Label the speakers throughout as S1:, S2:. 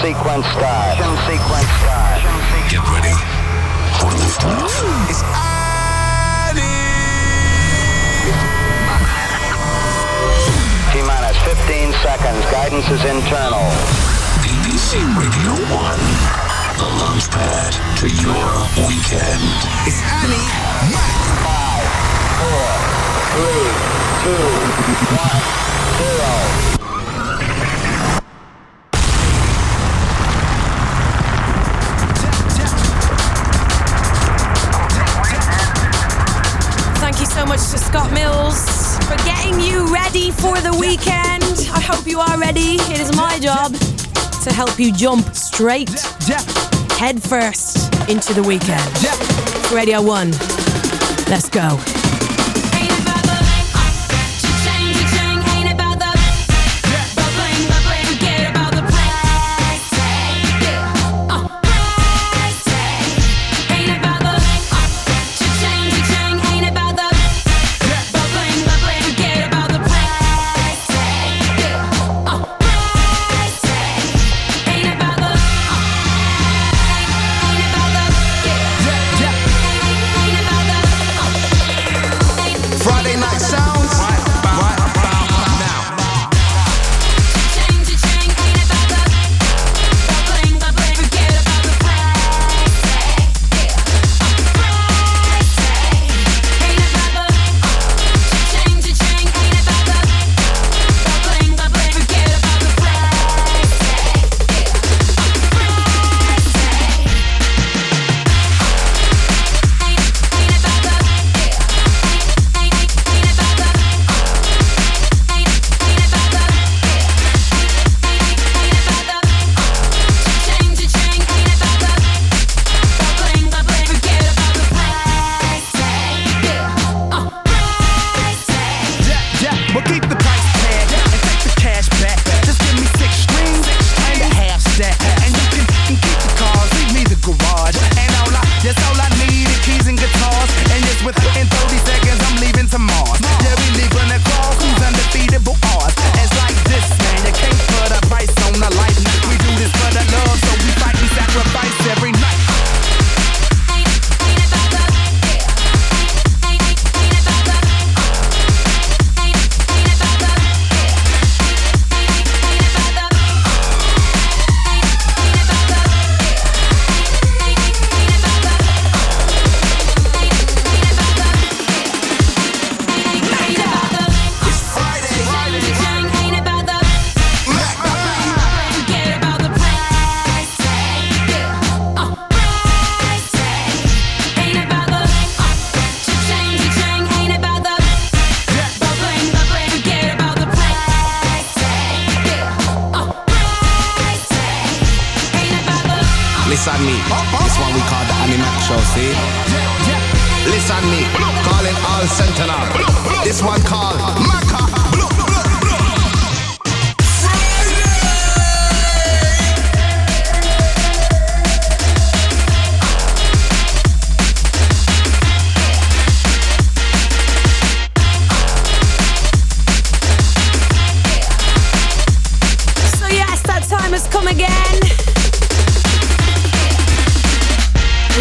S1: sequence start. Ignition sequence start.
S2: Get ready for liftoff.
S3: It's
S1: T minus 15 seconds. Guidance is internal.
S2: BBC Radio 1. The launch pad to your weekend.
S3: It's Annie Mac.
S1: Five, four, three, two, one, zero.
S4: So much to Scott Mills for getting you ready for the weekend. I hope you are ready. It is my job to help you jump straight, head first into the weekend. Radio 1. Let's go.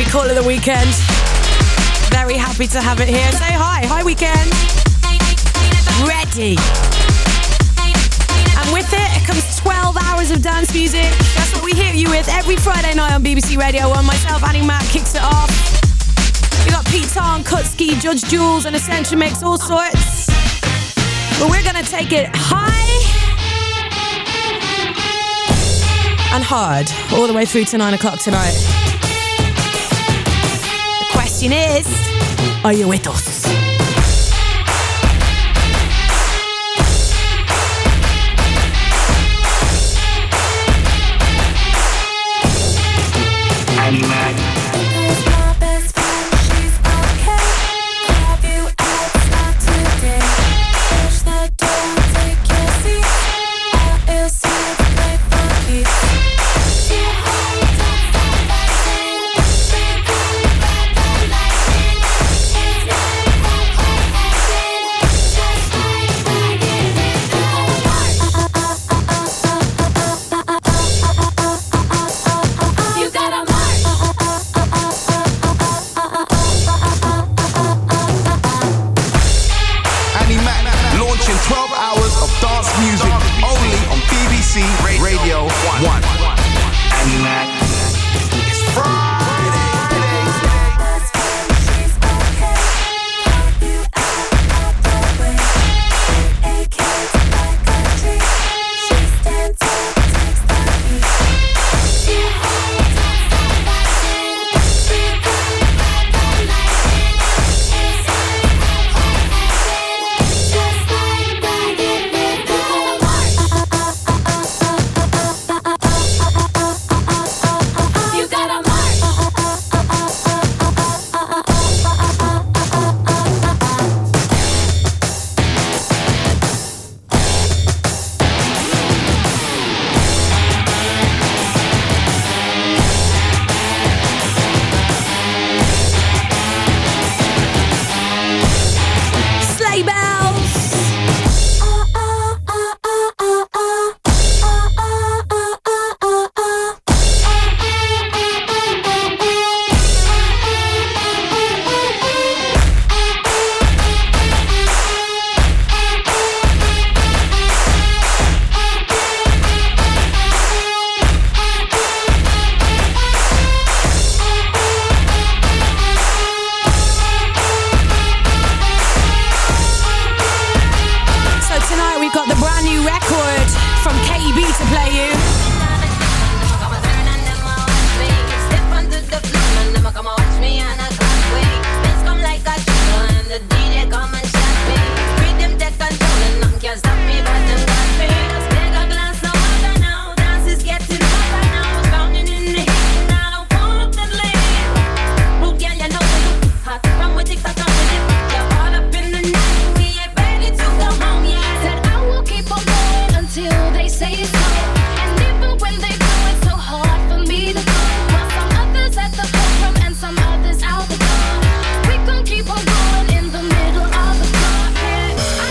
S5: Call
S4: it the weekend. Very happy to have it here. Say hi. Hi, weekend. Ready. And with it, comes 12 hours of dance music. That's what we hit you with every Friday night on BBC Radio 1. Myself, Annie Mac, kicks it off. We got Pete Tong, Kutski, Judge Jules, and Essential Mix, all sorts. But we're gonna take it high and hard all the way through to nine o'clock tonight. Question is, are you with us?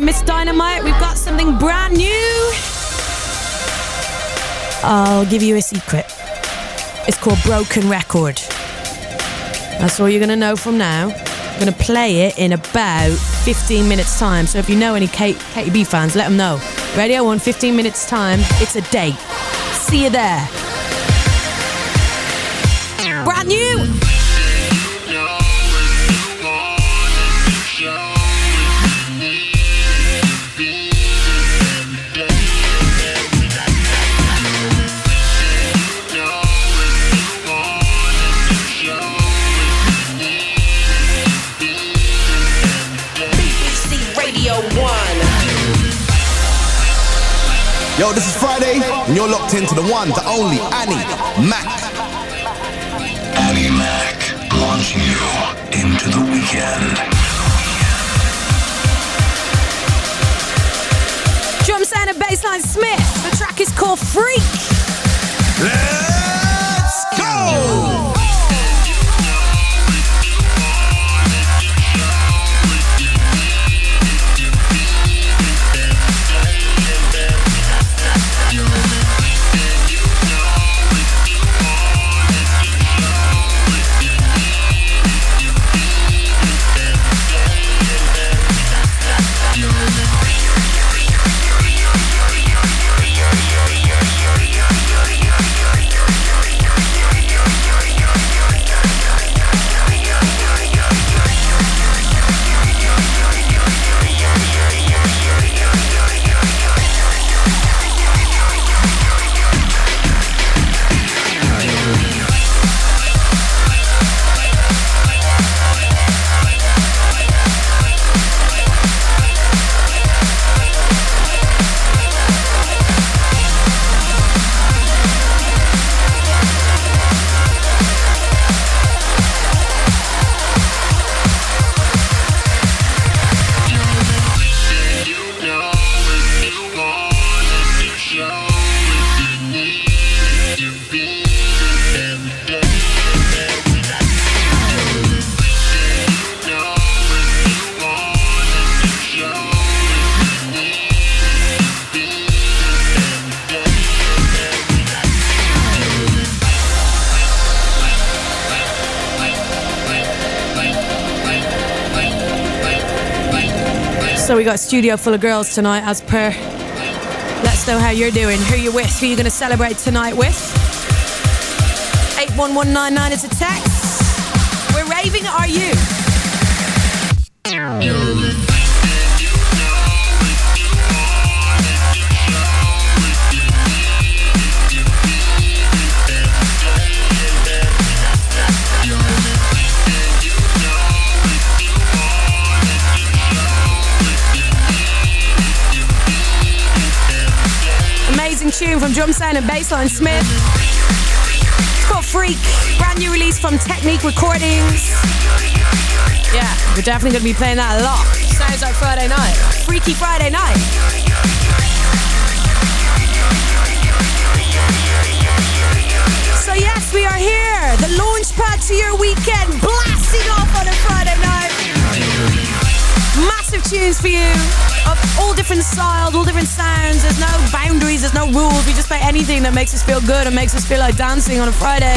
S5: Miss Dynamite. We've got something brand new. I'll give you a secret. It's called Broken Record. That's all you're going to know from now. I'm going to play it in about 15 minutes' time. So if you know any Kate, Katy B fans, let them know. Radio 1, 15 minutes' time. It's a date. See you there. Brand new.
S3: Friday, and you're locked into the one, the only Annie Mac.
S2: Annie Mac, launching you into the weekend.
S5: Drumsound and Bassline Smith. The track is called Freak.
S3: Let's go!
S5: Got a studio full of girls tonight, as per. Let us know how you're doing, who you're with, who you're going to celebrate tonight with. 81199 is a text. We're raving, are you? Tune from Drumsound and Bassline Smith. It's called Freak. Brand new release from Technique Recordings. Yeah, we're definitely going to be playing that a lot. Sounds like Friday night. Freaky Friday night. So yes, we are here. The launch pad to your weekend, blasting off on a Friday. Massive tunes for you of all different styles, all different sounds. There's no boundaries, there's no rules. We just play anything that makes us feel good and makes us feel like dancing on a Friday.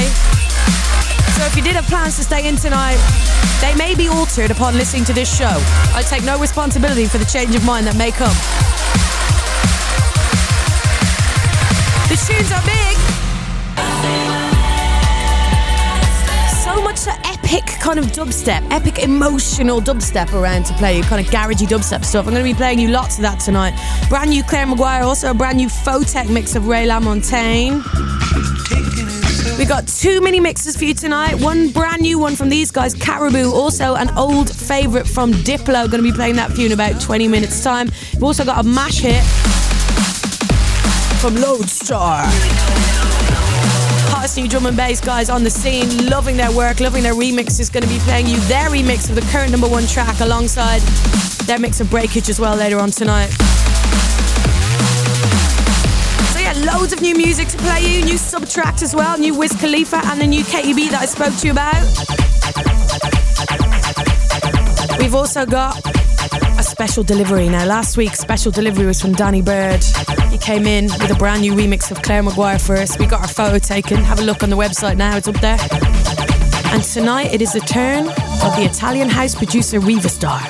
S5: So if you did have plans to stay in tonight, they may be altered upon listening to this show. I take no responsibility for the change of mind that may come. The tunes are big. So much epic kind of dubstep, epic emotional dubstep around to play, kind of garagey dubstep stuff. I'm going to be playing you lots of that tonight. Brand new Claire Maguire, also a brand new Photek mix of Ray LaMontagne. We've got two mini mixes for you tonight. One brand new one from these guys, Caribou. Also an old favourite from Diplo. Going to be playing that for you in about 20 minutes' time. We've also got a mash hit from Loadstar. New drum and bass guys on the scene, loving their work, loving their remixes. Going to be playing you their remix of the current number one track alongside their mix of breakage as well later on tonight. So yeah, loads of new music to play you, new SBTRKT as well, new Wiz Khalifa and the new Katy B that I spoke to you about. We've also got a special delivery. Now, last week's special delivery was from Danny Byrd. Came in with a brand new remix of Claire Maguire for us. We got our photo taken. Have a look on the website now, it's up there. And tonight it is the turn of the Italian house producer Riva Starr.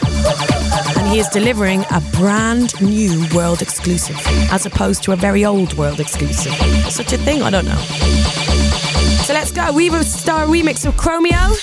S5: And he is delivering a brand new world exclusive, as opposed to a very old world exclusive. Such a thing? I don't know. So let's go. Riva Starr remix of Chromeo.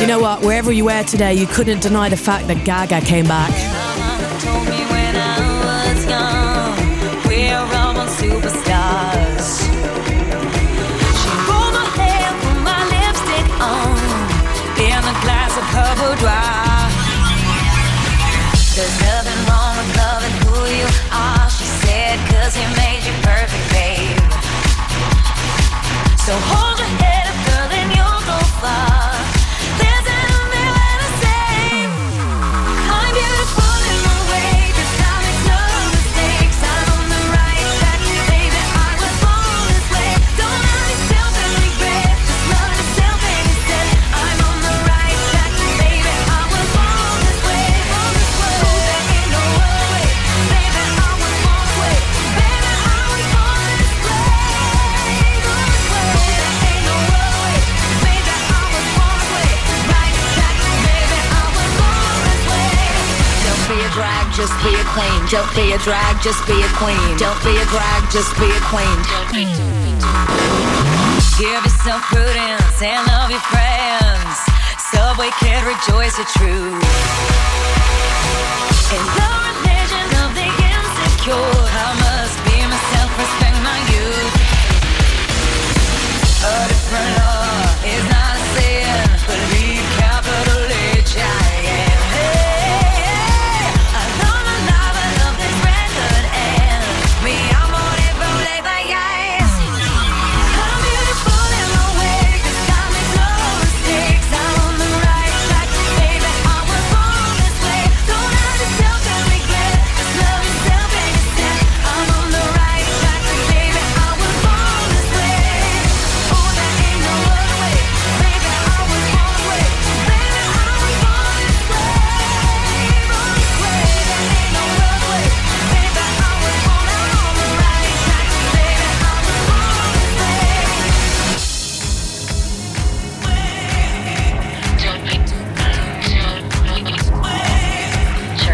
S6: You know
S5: what? Wherever you were today, you couldn't deny the fact that Gaga came back.
S4: There's nothing wrong with loving who you are, she said, cause he made you perfect, babe. So hold your head up, girl, and you'll go far. Just be a queen. Don't be a drag, just be a queen. Don't be a drag, just be a queen. Give yourself prudence and love your friends. Subway kid, rejoice your truth. In the religion of the insecure, I must be myself, respect my youth. A different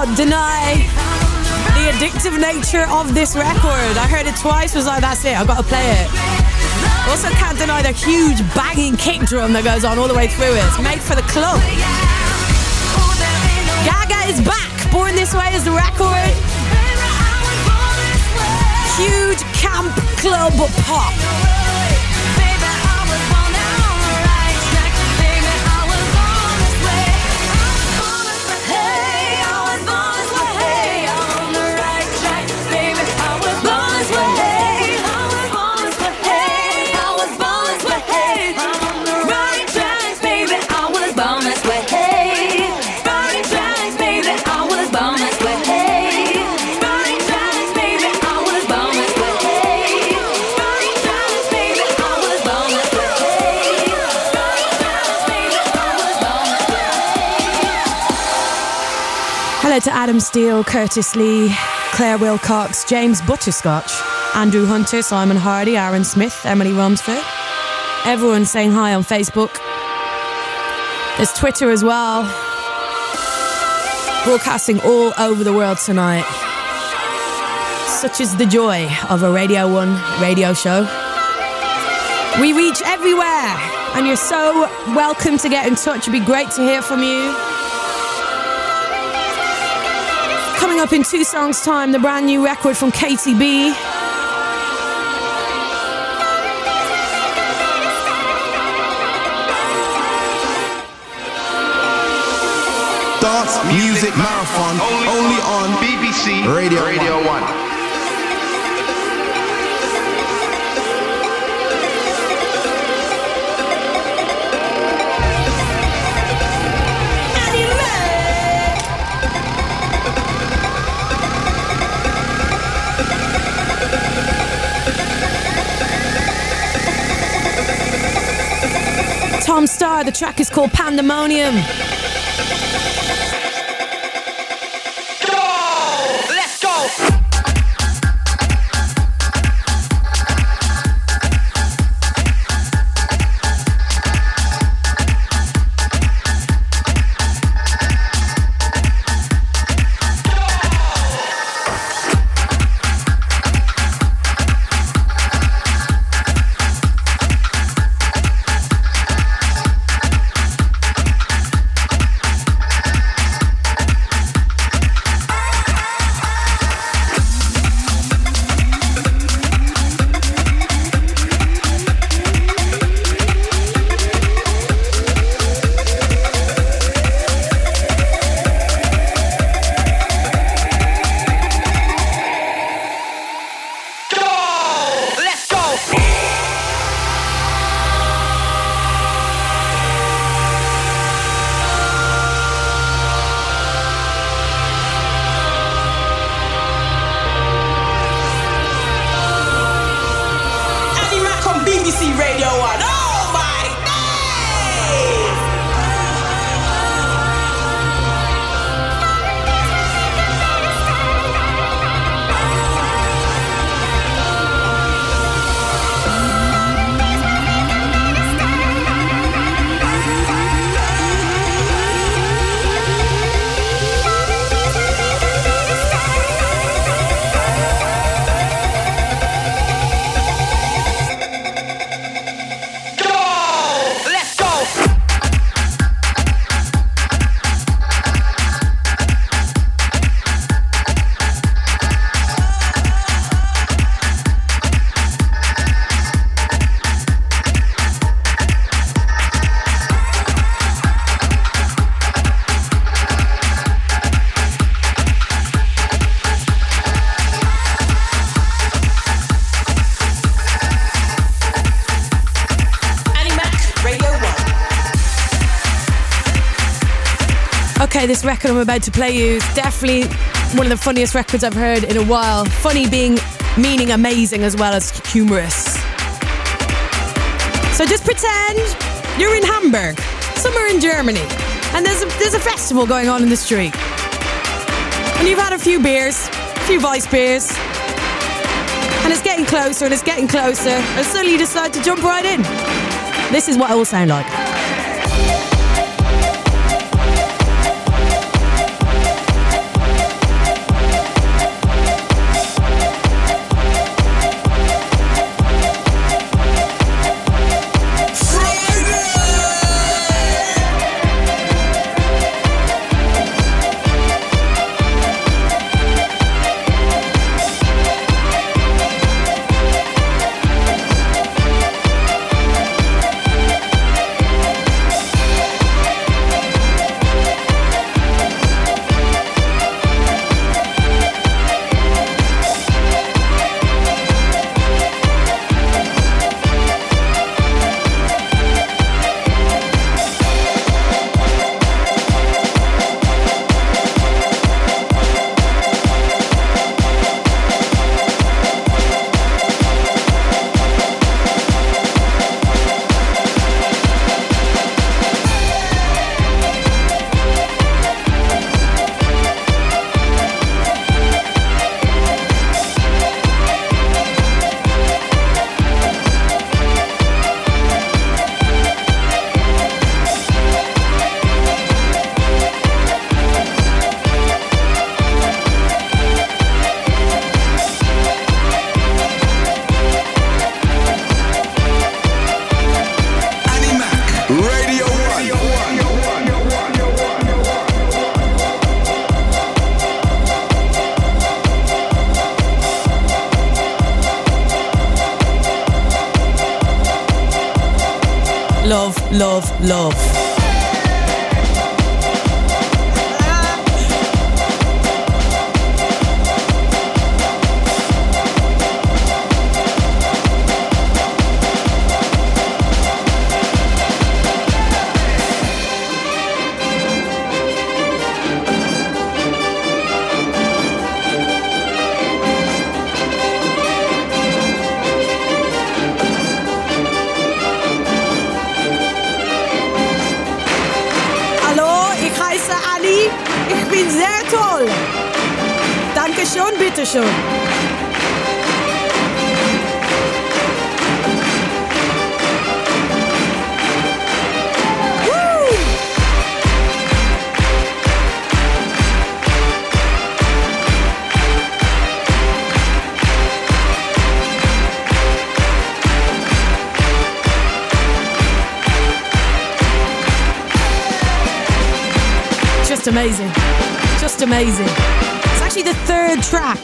S5: Cannot deny the addictive nature of this record. I heard it twice, was like, that's it, I've got to play it. Also, can't deny the huge banging kick drum that goes on all the way through it. It's made for the club. Gaga is back. Born This Way is the record. Huge camp club pop. To Adam Steele, Curtis Lee, Claire Wilcox, James Butterscotch, Andrew Hunter, Simon Hardy, Aaron Smith, Emily Rumsford. Everyone saying hi on Facebook. There's Twitter as well. Broadcasting all over the world tonight. Such is the joy of a Radio 1 radio show. We reach everywhere, and you're so welcome to get in touch. It'd be great to hear from you. Coming up in two songs' time, the brand new record from Katy B.
S3: Dance Music Marathon only on
S1: BBC
S3: Radio
S1: Radio 1.
S5: Tom Starr. The track is called Pandemonium. This record I'm about to play you is definitely one of the funniest records I've heard in a while. Funny being meaning amazing as well as humorous. So just pretend you're in Hamburg, somewhere in Germany, and there's a, there's a festival going on in the street. And you've had a few beers, a few Vice beers, and it's getting closer and it's getting closer, and suddenly you decide to jump right in. This is what it will sound like. Love,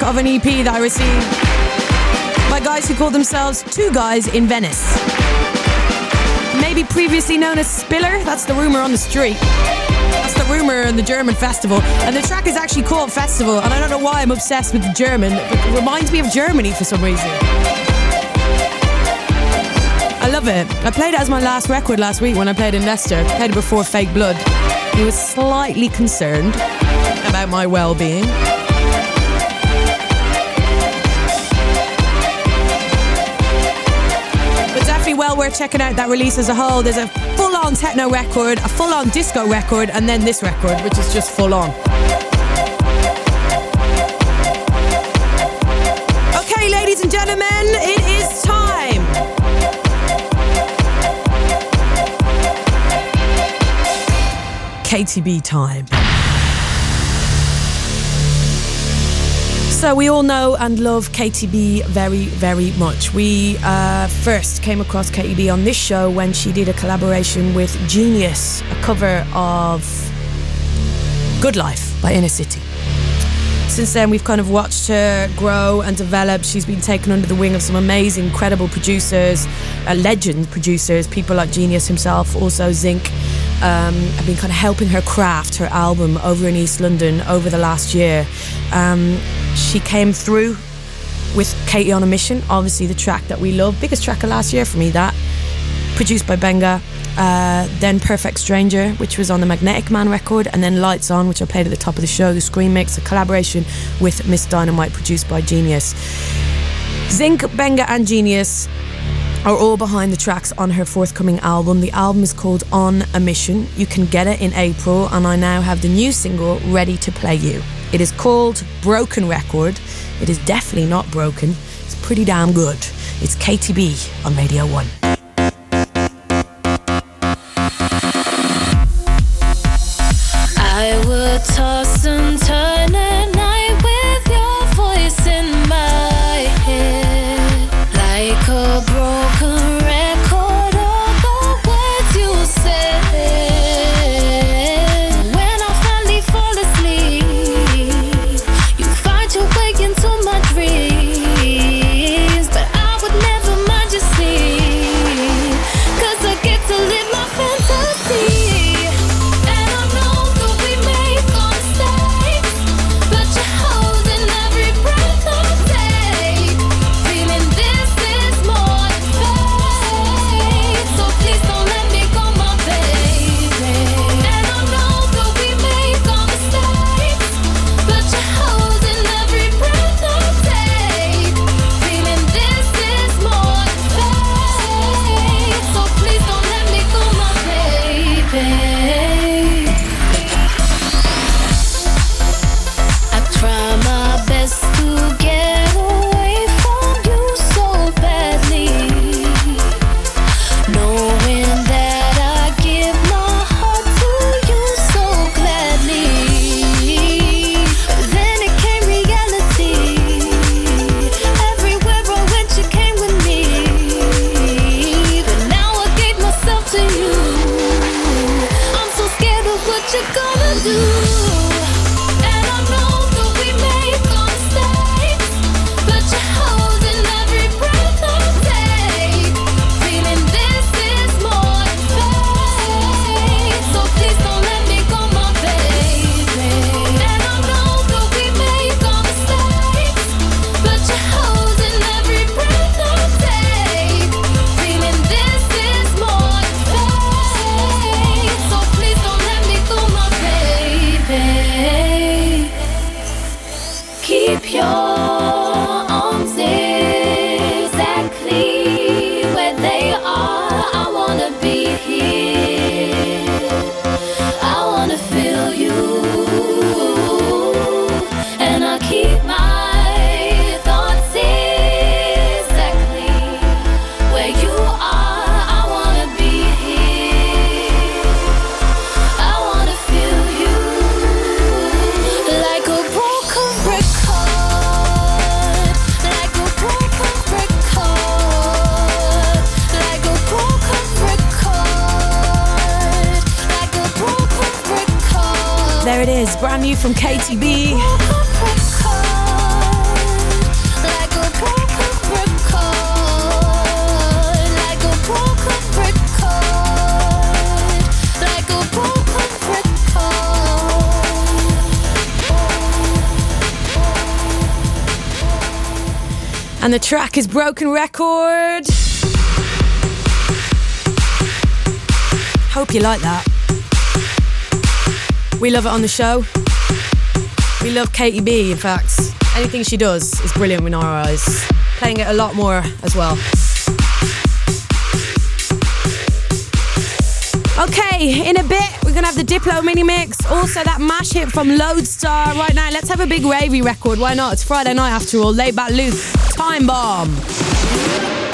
S5: of an EP that I received by guys who call themselves Two Guys in Venice. Maybe previously known as Spiller, that's the rumor on the street. That's the rumor in the German festival. And the track is actually called Festival, and I don't know why I'm obsessed with the German, it reminds me of Germany for some reason. I love it. I played it as my last record last week when I played in Leicester. I played it before Fake Blood. He was slightly concerned about my well being. Checking out that release as a whole. There's a full on techno record, a full on disco record, and then this record, which is just full on. Okay, ladies and gentlemen, it is time. Katy B time. So we all know and love Katy B very, very much. We uh, first came across Katy B on this show when she did a collaboration with Geeneus, a cover of Good Life by Inner City. Since then, we've kind of watched her grow and develop. She's been taken under the wing of some amazing, incredible producers, uh, legend producers, people like Geeneus himself, also Zinc. Um, have been kind of helping her craft her album over in East London over the last year. Um, she came through with Katy on a Mission, obviously the track that we love, biggest track of last year for me. That produced by Benga. Uh, then Perfect Stranger, which was on the Magnetic Man record, and then Lights On, which I played at the top of the show, the Skream Mix, a collaboration with Miss Dynamite, produced by Geeneus. Zinc, Benga, and Geeneus are all behind the tracks on her forthcoming album. The album is called On a Mission. You can get it in April, and I now have the new single ready to play you. It is called Broken Record. It is definitely not broken, it's pretty damn good. It's Katy B on Radio 1. Is
S7: Broken Record.
S5: Hope you like that. We love it on the show. We love Katy B, in fact. Anything she does is brilliant in our eyes. Playing it a lot more as well. Okay, in a bit, we're gonna have the Diplo mini mix. Also, that mash hit from Loadstar. Right now, let's have a big ravey record. Why not? It's Friday night after all. Laidback Luke, Time Bomb.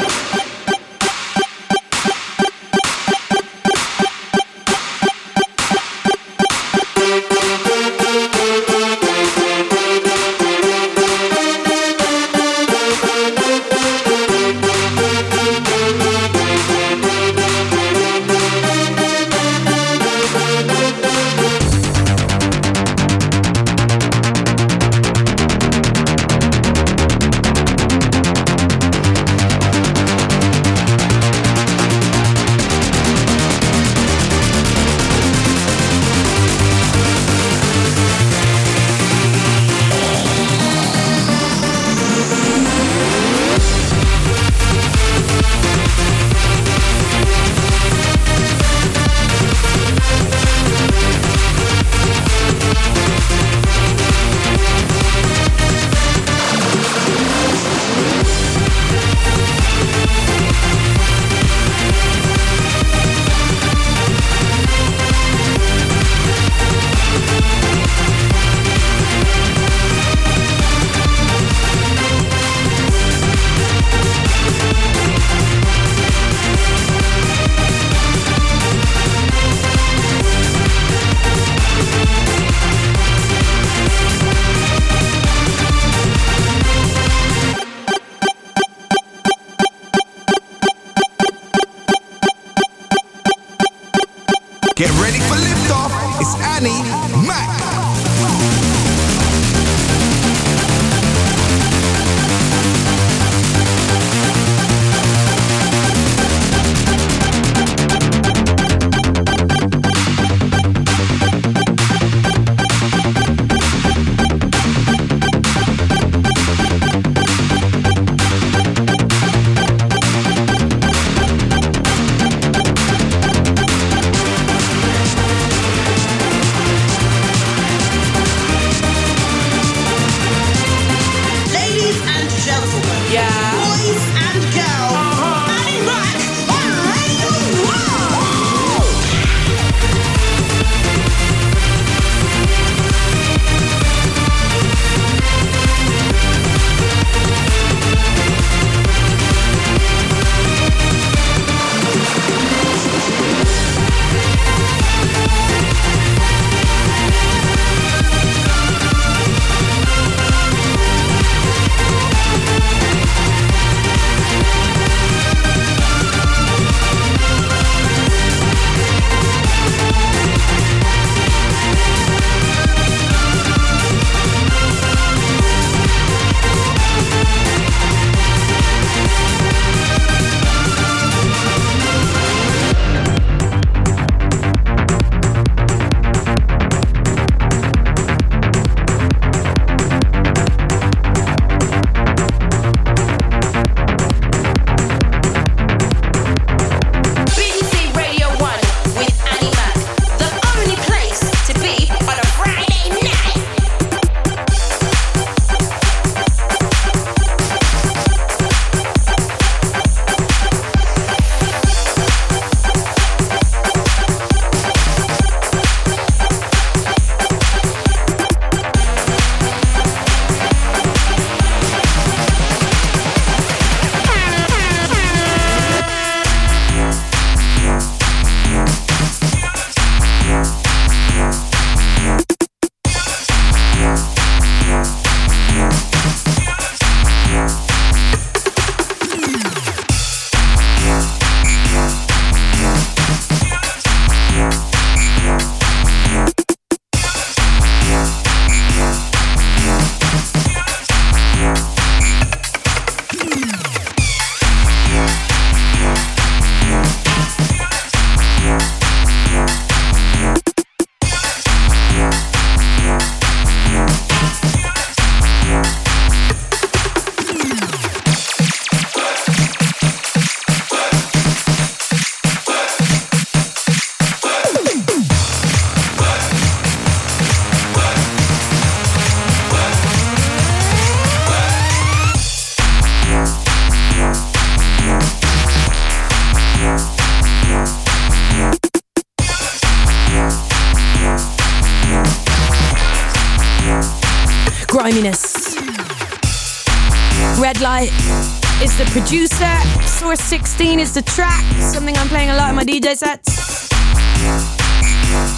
S5: Source 16 is the track. Something I'm playing a lot in my DJ sets.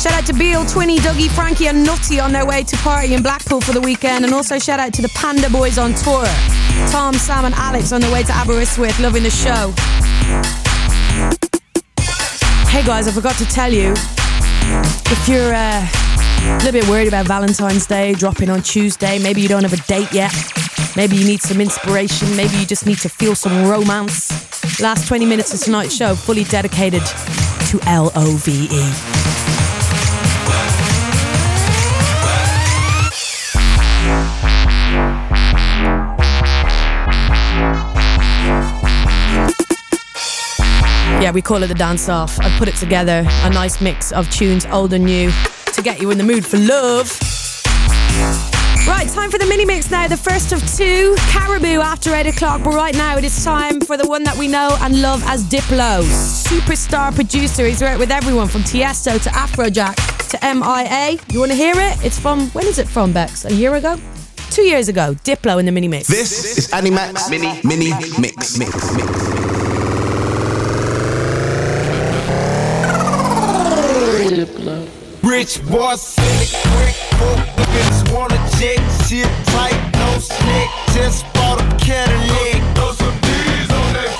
S5: Shout out to Beal, Twinny, Dougie, Frankie, and Nutty on their way to party in Blackpool for the weekend. And also shout out to the Panda Boys on tour. Tom, Sam, and Alex on their way to Aberystwyth, loving the show. Hey guys, I forgot to tell you if you're uh, a little bit worried about Valentine's Day dropping on Tuesday, maybe you don't have a date yet, maybe you need some inspiration, maybe you just need to feel some romance. Last 20 minutes of tonight's show fully dedicated to L O V E. Yeah, we call it the dance off. I put it together, a nice mix of tunes, old and new, to get you in the mood for love. Right, time for the mini mix now. The first of two, Caribou after 8 o'clock. But right now, it is time for the one that we know and love as Diplo. Superstar producer. He's worked with everyone from Tiesto to Afrojack to MIA. You want to hear it? It's from, when is it from, Bex? A year ago? Two years ago. Diplo in the mini mix.
S3: This is Annie Mac's Mini Mini Mix. mix, mix.
S8: Rich boy, slick, quick, folk niggas wanna check shit tight, no slick. Just bought a Cadillac. Throw some D's on that.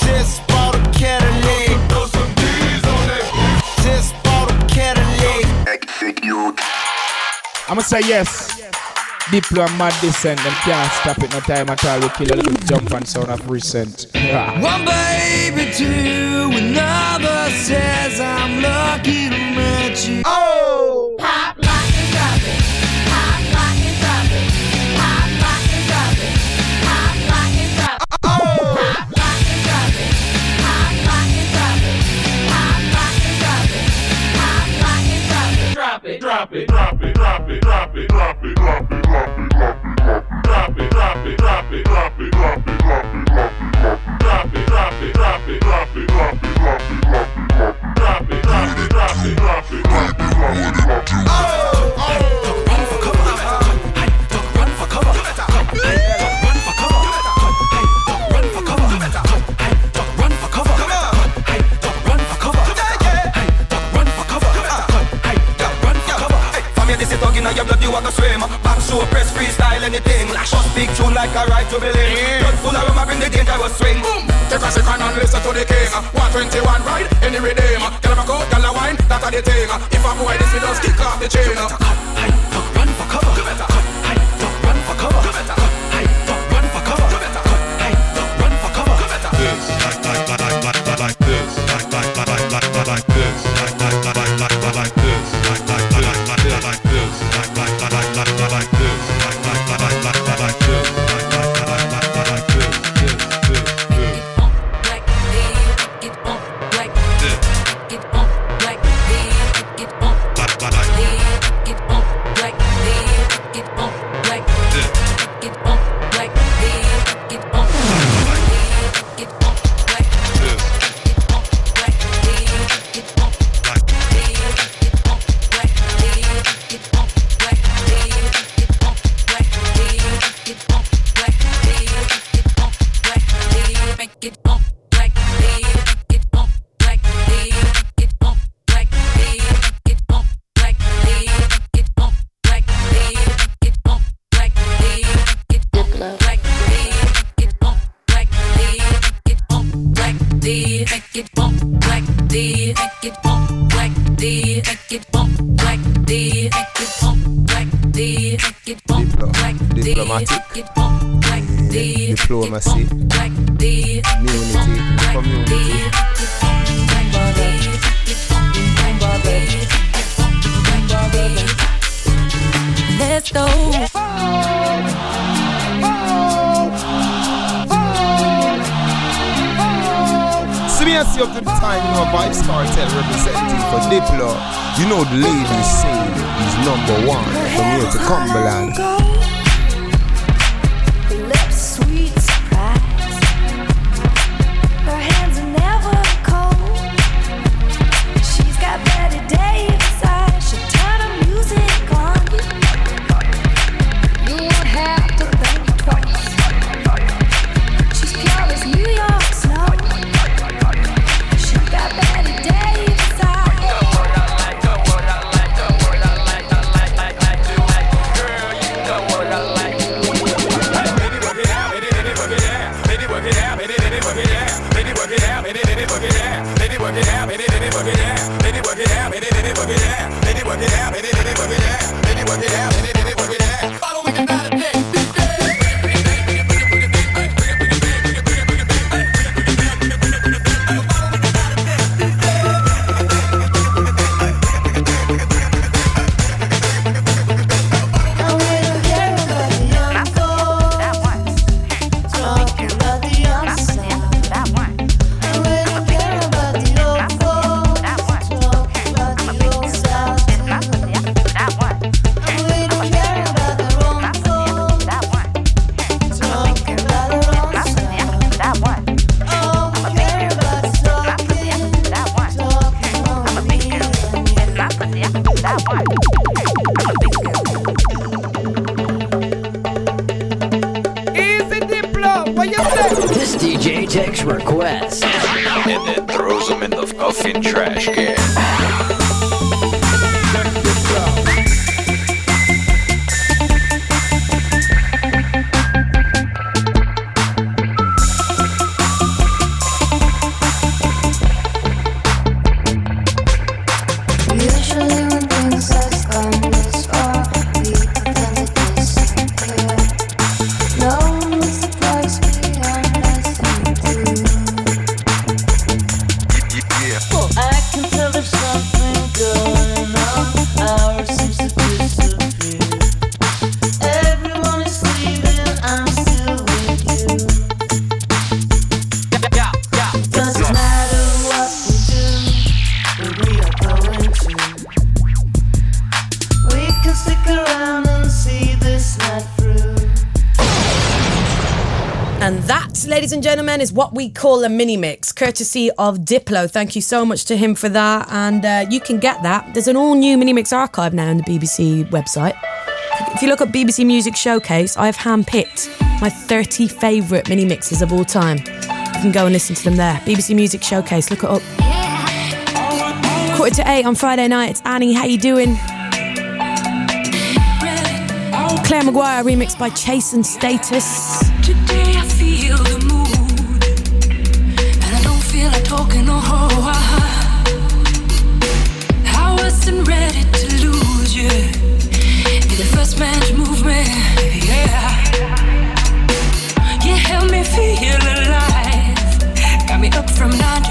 S8: Just bought a Cadillac. Throw some D's on that. Just bought a Cadillac.
S9: I'ma say yes. Diplo and Mad Decent, them can't stop it no time at all. We kill a little jump and sound of recent.
S8: One baby, two, another says I'm lucky
S10: drop it. Drop it, drop it, drop it, drop it, drop it, drop it, drop it,
S8: drop it, drop it, drop it, drop it, drop it,
S11: what
S10: we
S5: call a mini mix, courtesy of Diplo. Thank you so much to him for that. And uh, you can get that. There's an all new mini mix archive now on the BBC website. If you look at BBC Music Showcase, I've handpicked my 30 favourite mini mixes of all time. You can go and listen to them there. BBC Music Showcase, look it up. Quarter to eight on Friday night. It's Annie. How you doing? Claire Maguire remixed by Chase and Status.
S7: You help me feel alive, got me up from nine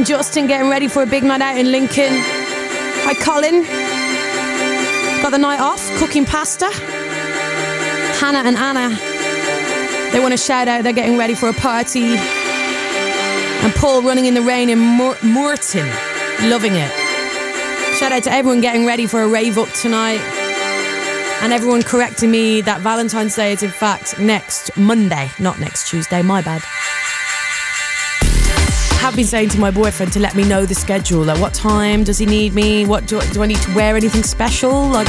S3: and
S5: Justin, getting ready for a big night out in Lincoln. Hi, Colin. Got the night off, cooking pasta. Hannah and Anna, they want to shout out, they're getting ready for a party. And Paul running in the rain in Mor- loving it. Shout out to everyone getting ready for a rave up tonight. And everyone correcting me that Valentine's Day is in fact next Monday, not next Tuesday, my bad. Have been saying to my boyfriend to let me know the schedule. Like, what time does he need me? What do, do I need to wear? Anything special? Like,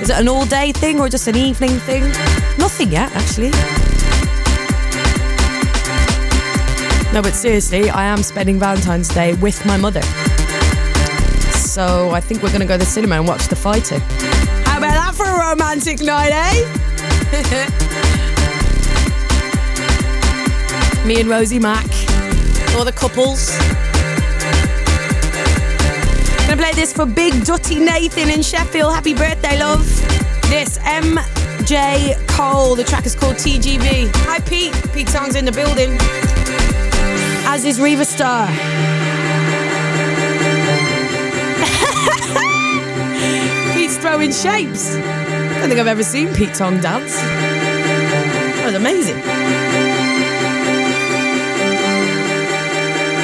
S5: is it an all day thing or just an evening thing? Nothing yet, actually. No, but seriously, I am spending Valentine's Day with my mother. So I think we're going to go to the cinema and watch The Fighter. How about that for a romantic night, eh? Me and Rosie Mack, all the couples. Gonna play this for Big Dutty Nathan in Sheffield. Happy birthday, love. This MJ Cole. The track is called TGV. Hi, Pete. Pete Tong's in the building. As is Riva Starr. Pete's throwing shapes. I don't think I've ever seen Pete Tong dance. That was amazing.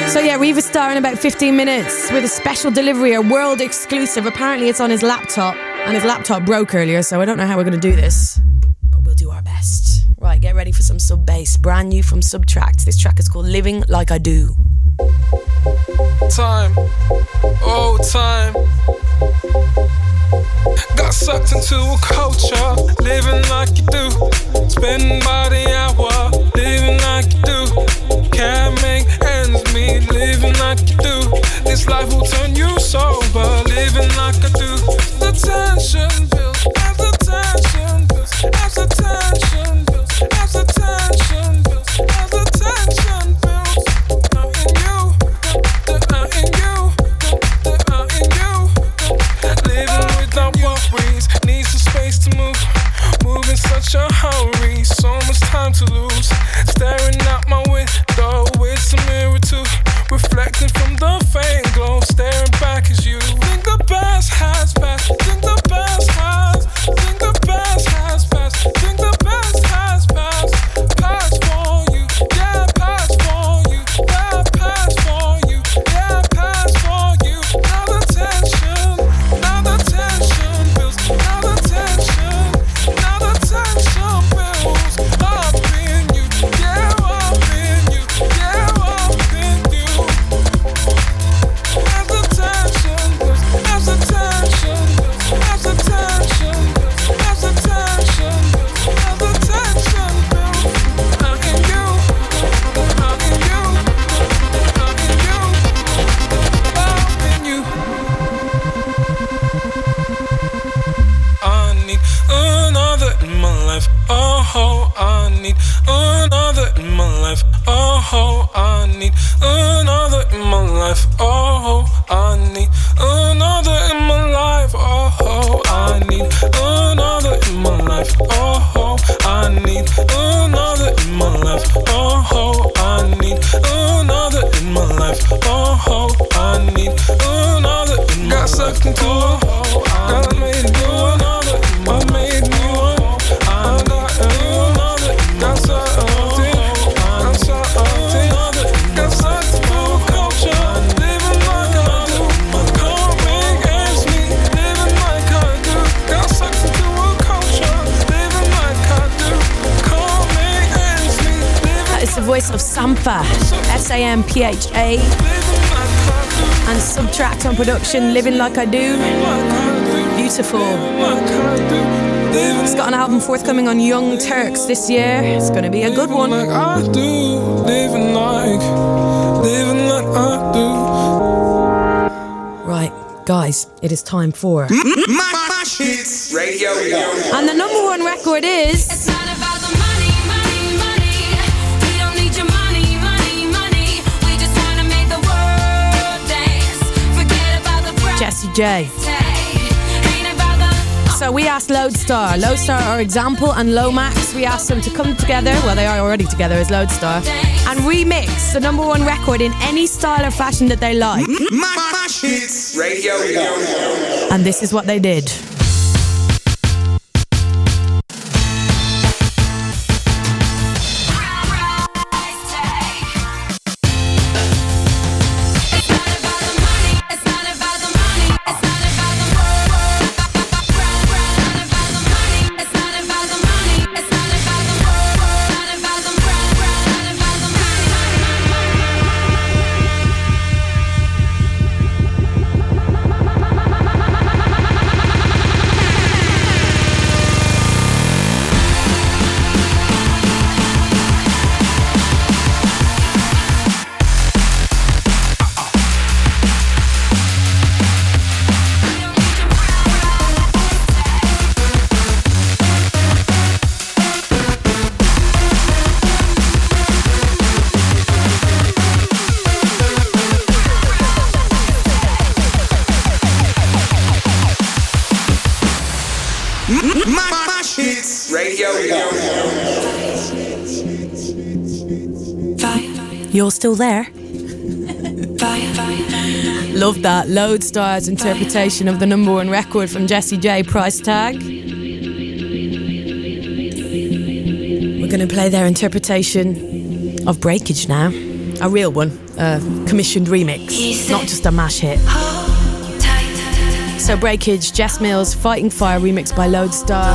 S5: So yeah, Riva Starr in about 15 minutes with a special delivery, a world exclusive. Apparently it's on his laptop, and his laptop broke earlier, so I don't know how we're gonna do this. But we'll do our best. Right, get ready for some sub bass. Brand new from SBTRKT. This track is called Living Like I Do.
S12: Time, oh time. Got sucked into a culture, living like you do. Spending by the hour, living like you do. Like you do. This life will turn you sober, living like I do.
S5: Production, Living Like I Do. Beautiful. It's got an album forthcoming on Young Turks this year. It's going to be a good one.
S12: I do. Living like. Living like I do.
S5: Right, guys, it is time for.
S13: Mash hits radio.
S5: And the number one record is. So we asked Loadstar, Loadstar are Xample and Lomax. We asked them to come together, well they are already together as Loadstar, and remix the number one record in any style or fashion that they like. And this is what they did. Still there? Love that. Loadstar's interpretation of the number one record from Jessie J. Price Tag. We're going to play their interpretation of Breakage now. A real one. A commissioned remix, not just a mash hit. So Breakage, Jess Mills, Fighting Fire remix by
S11: Loadstar.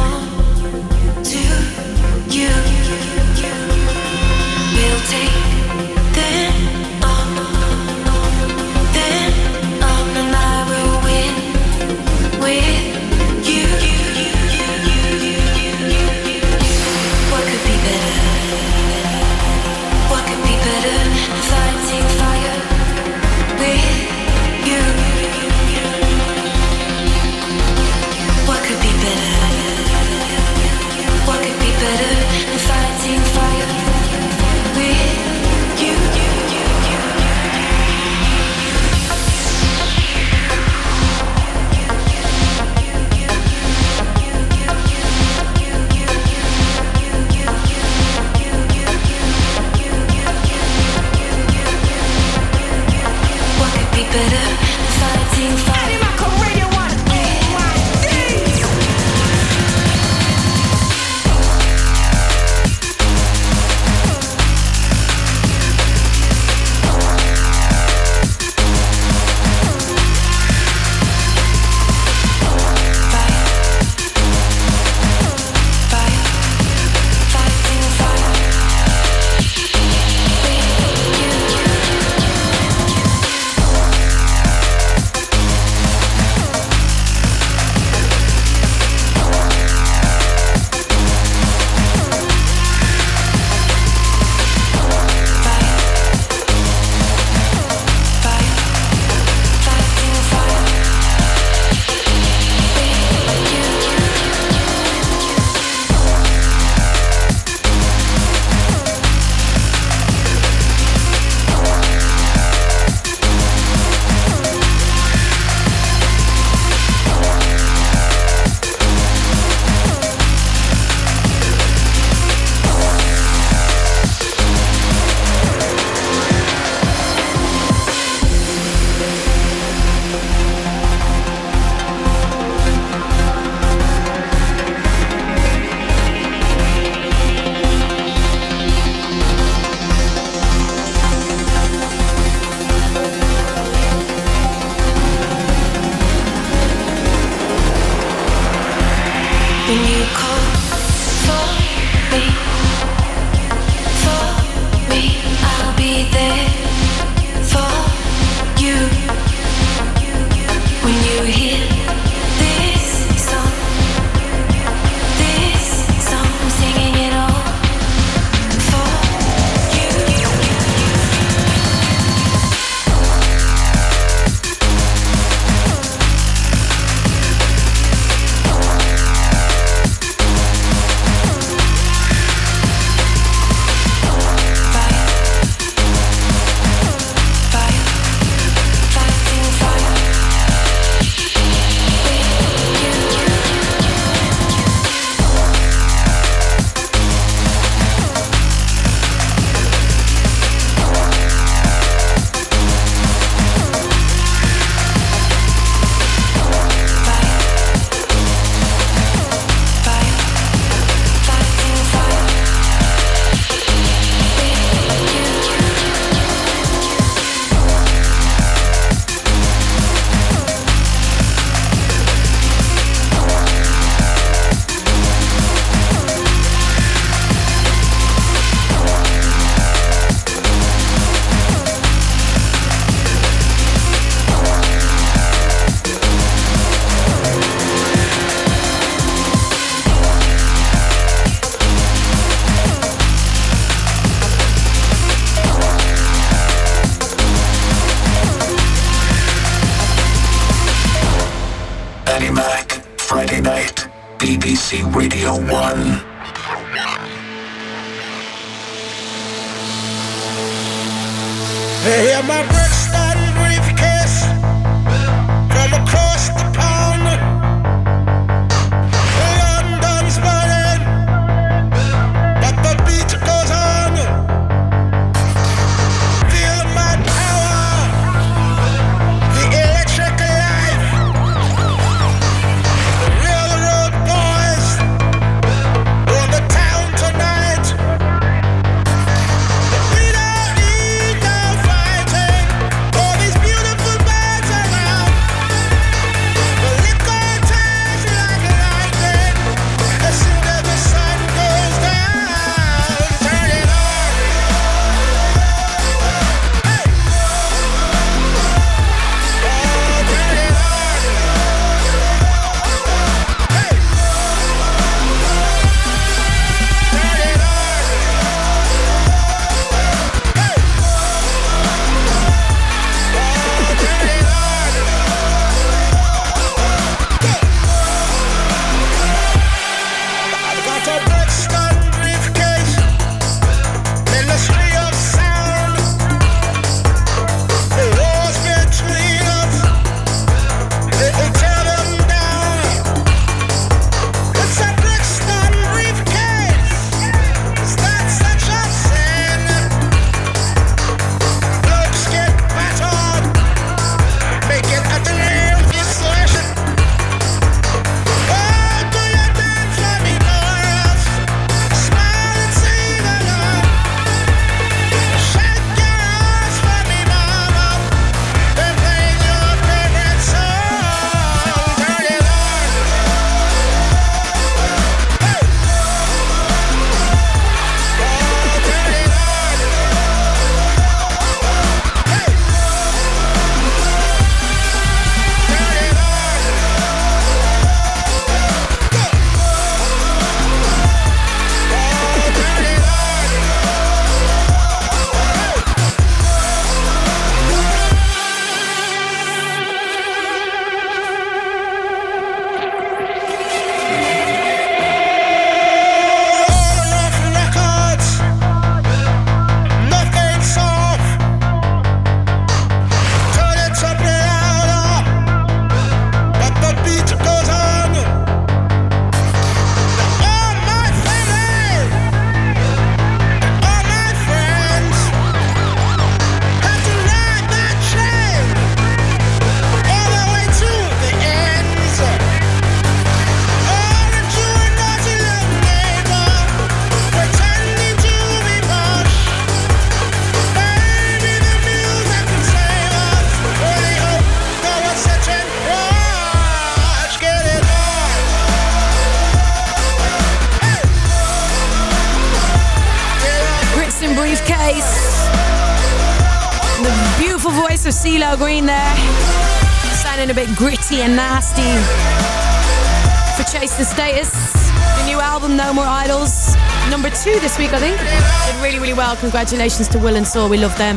S11: Really,
S5: really well. Congratulations to Will and Saw. We love them.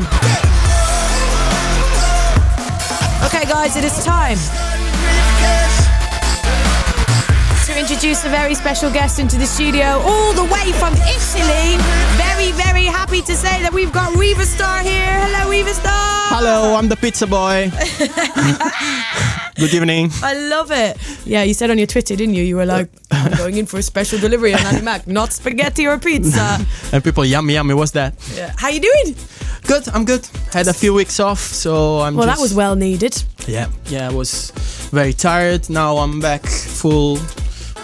S5: Okay, guys, it is time to introduce a very special guest into the studio, all the way from Italy. Very, very happy to say that we've got Riva Starr here. Hello, Riva Starr.
S14: Hello, I'm the pizza boy. Good evening.
S5: I love it. Yeah, you said on your Twitter, didn't you? You were like, I'm going in for a special delivery on Annie Mac, not spaghetti or pizza.
S14: And people, yummy, yummy. What's that?
S5: Yeah. How you doing?
S14: Good. I'm good. Had a few weeks off, so I'm.
S5: Well,
S14: just,
S5: that was well needed.
S14: Yeah, yeah. I was very tired. Now I'm back full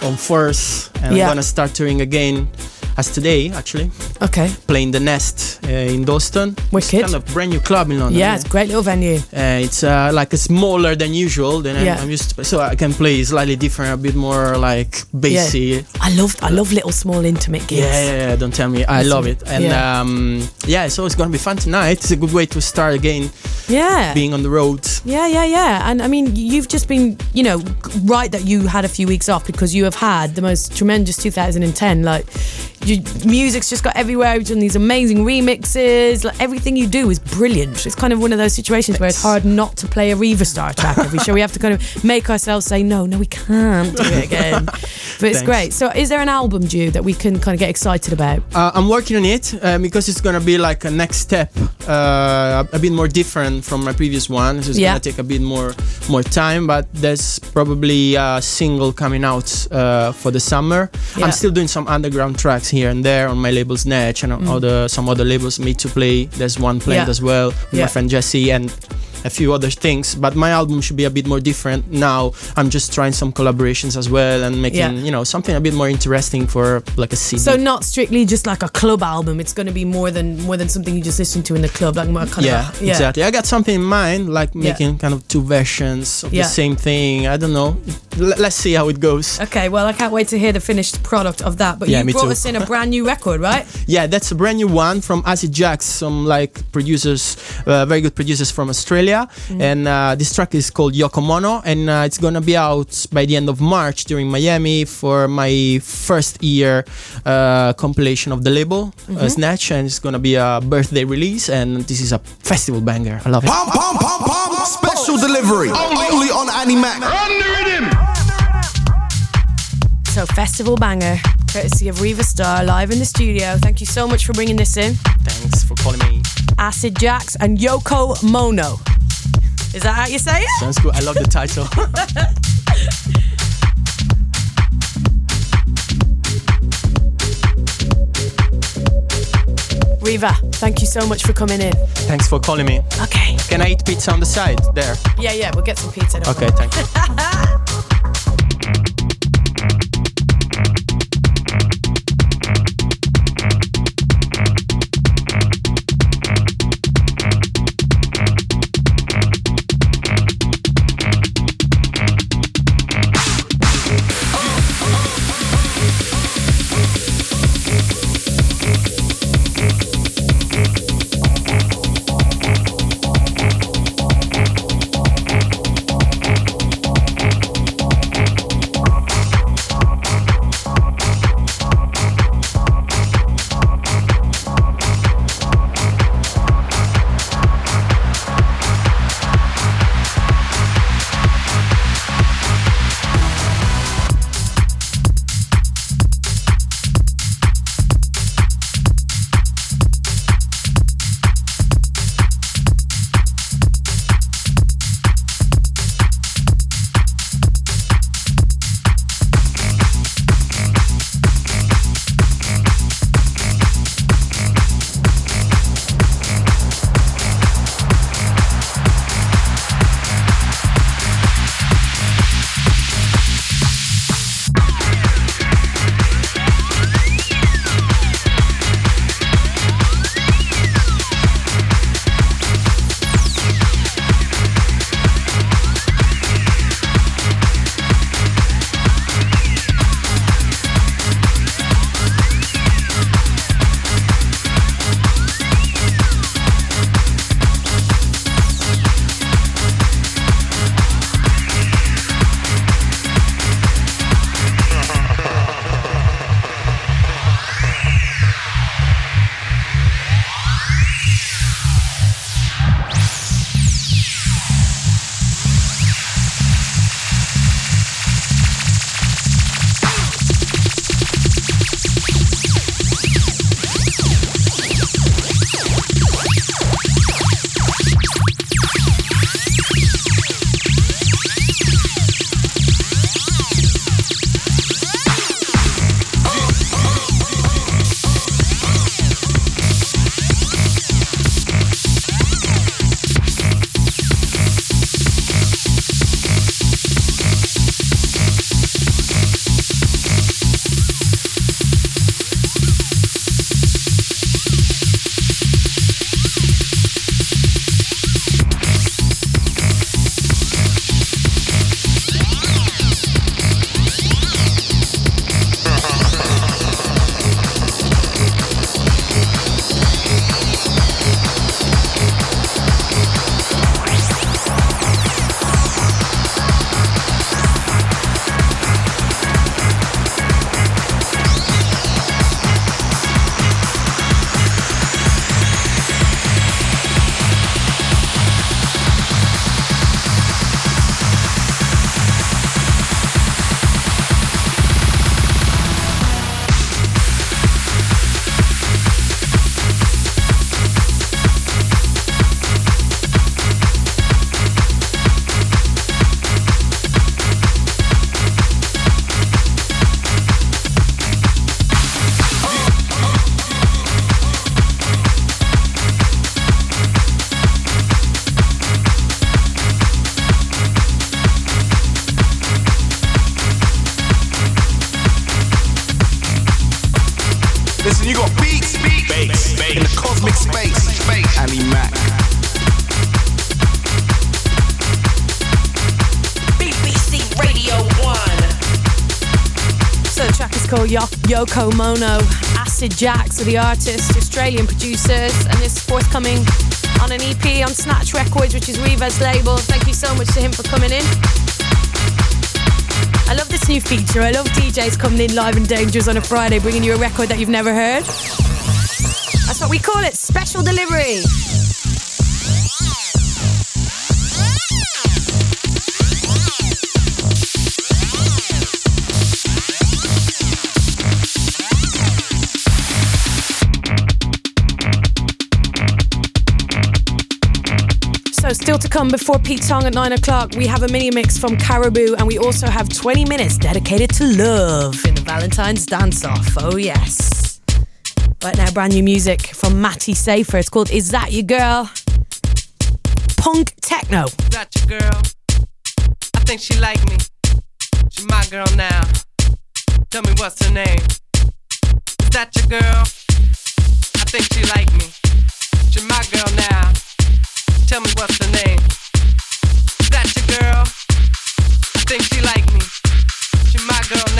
S14: on force, and
S5: Yeah.
S14: I'm gonna start touring again. As today, actually,
S5: Okay.
S14: playing the Nest in Dalston.
S5: Wicked.
S14: It's kind of brand new club in London.
S5: Yeah, it's a great little venue.
S14: Uh, it's uh, like a smaller than usual. Than
S5: Yeah.
S14: I'm, used to, so I can play slightly different, a bit more like bassy.
S5: Yeah. I love I love little small intimate gigs.
S14: Yeah, yeah, yeah, don't tell me. I
S5: That's
S14: love
S5: it.
S14: it. And
S5: Yeah.
S14: um, yeah, so it's gonna be fun tonight. It's a good way to start again
S5: Yeah.
S14: being on the road.
S5: Yeah, yeah, yeah. And I mean, you've just been, you know, right that you had a few weeks off because you have had the most tremendous 2010. Like, your music's just got everywhere. You've done these amazing remixes. Like everything you do is brilliant. It's kind of one of those situations where it's hard not to play a Riva Starr track every show. We have to kind of make ourselves say, no, no, we can't do it again. but it's
S14: Thanks.
S5: great. So, is there an album due that we can kind of get excited about?
S14: Uh, I'm working on it uh, because it's gonna be like a next step, uh, a bit more different from my previous one. So it's
S5: Yeah.
S14: gonna take a bit more more time, but there's probably a single coming out uh, for the summer.
S5: Yeah.
S14: I'm still doing some underground tracks here and there on my label Snatch and
S5: Mm.
S14: other some other labels Made to Play. There's one planned
S5: Yeah.
S14: as well with
S5: Yeah.
S14: my friend Jesse and. A few other things, but my album should be a bit more different now. I'm just trying some collaborations as well and making,
S5: Yeah.
S14: you know, something a bit more interesting for like a CD.
S5: So not strictly just like a club album. It's going to be more than more than something you just listen to in the club, like more kind
S14: yeah,
S5: of a,
S14: exactly. I got something in mind, like
S5: Yeah.
S14: making kind of two versions of
S5: Yeah.
S14: the same thing. I don't know. L- let's see how it goes.
S5: Okay, well, I can't wait to hear the finished product of that. But
S14: Yeah,
S5: you brought
S14: too.
S5: us in a brand new record, right?
S14: Yeah, that's a brand new one from Acid Jacks, some like producers, uh, very good producers from Australia.
S5: Mm.
S14: And uh, this track is called Yokomono, and uh, it's gonna be out by the end of March during Miami for my first year uh, compilation of the label, uh,
S3: Mhm.
S14: Snatch, and it's gonna be a birthday release. And this is a festival banger. I love it.
S3: Pom pom pom pom. Special delivery. Only on Annie Mac.
S5: So, Festival Banger, courtesy of Riva Starr, live in the studio. Thank you so much for bringing this in.
S14: Thanks for calling me.
S5: Acid Jacks and Yoko Mono. Is that how you say it?
S14: Sounds good. I love the title.
S5: Riva, thank you so much for coming in.
S14: Thanks for calling me.
S5: Okay.
S14: Can I eat pizza on the side there?
S5: Yeah, yeah, we'll get some pizza.
S14: Okay, thank you.
S5: Yoko Mono. Acid Jacks are the artists, Australian producers, and this is forthcoming on an EP on Snatch Records, which is Riva's label. Thank you so much to him for coming in. I love this new feature. I love DJs coming in live and dangerous on a Friday, bringing you a record that you've never heard. That's what we call it special delivery. Still to come before Pete Tong at 9 o'clock, we have a mini mix from Caribou, and we also have 20 minutes dedicated to love in the Valentine's dance off. Oh, yes. Right now, brand new music from Matty Safer. It's called Is That Your Girl? Punk Techno.
S15: Is that your girl? I think she like me. She my girl now. Tell me what's her name. Is that your girl? I think she like me. She my girl now. Tell me what's her name. Is that your girl? I think she like me. She my girl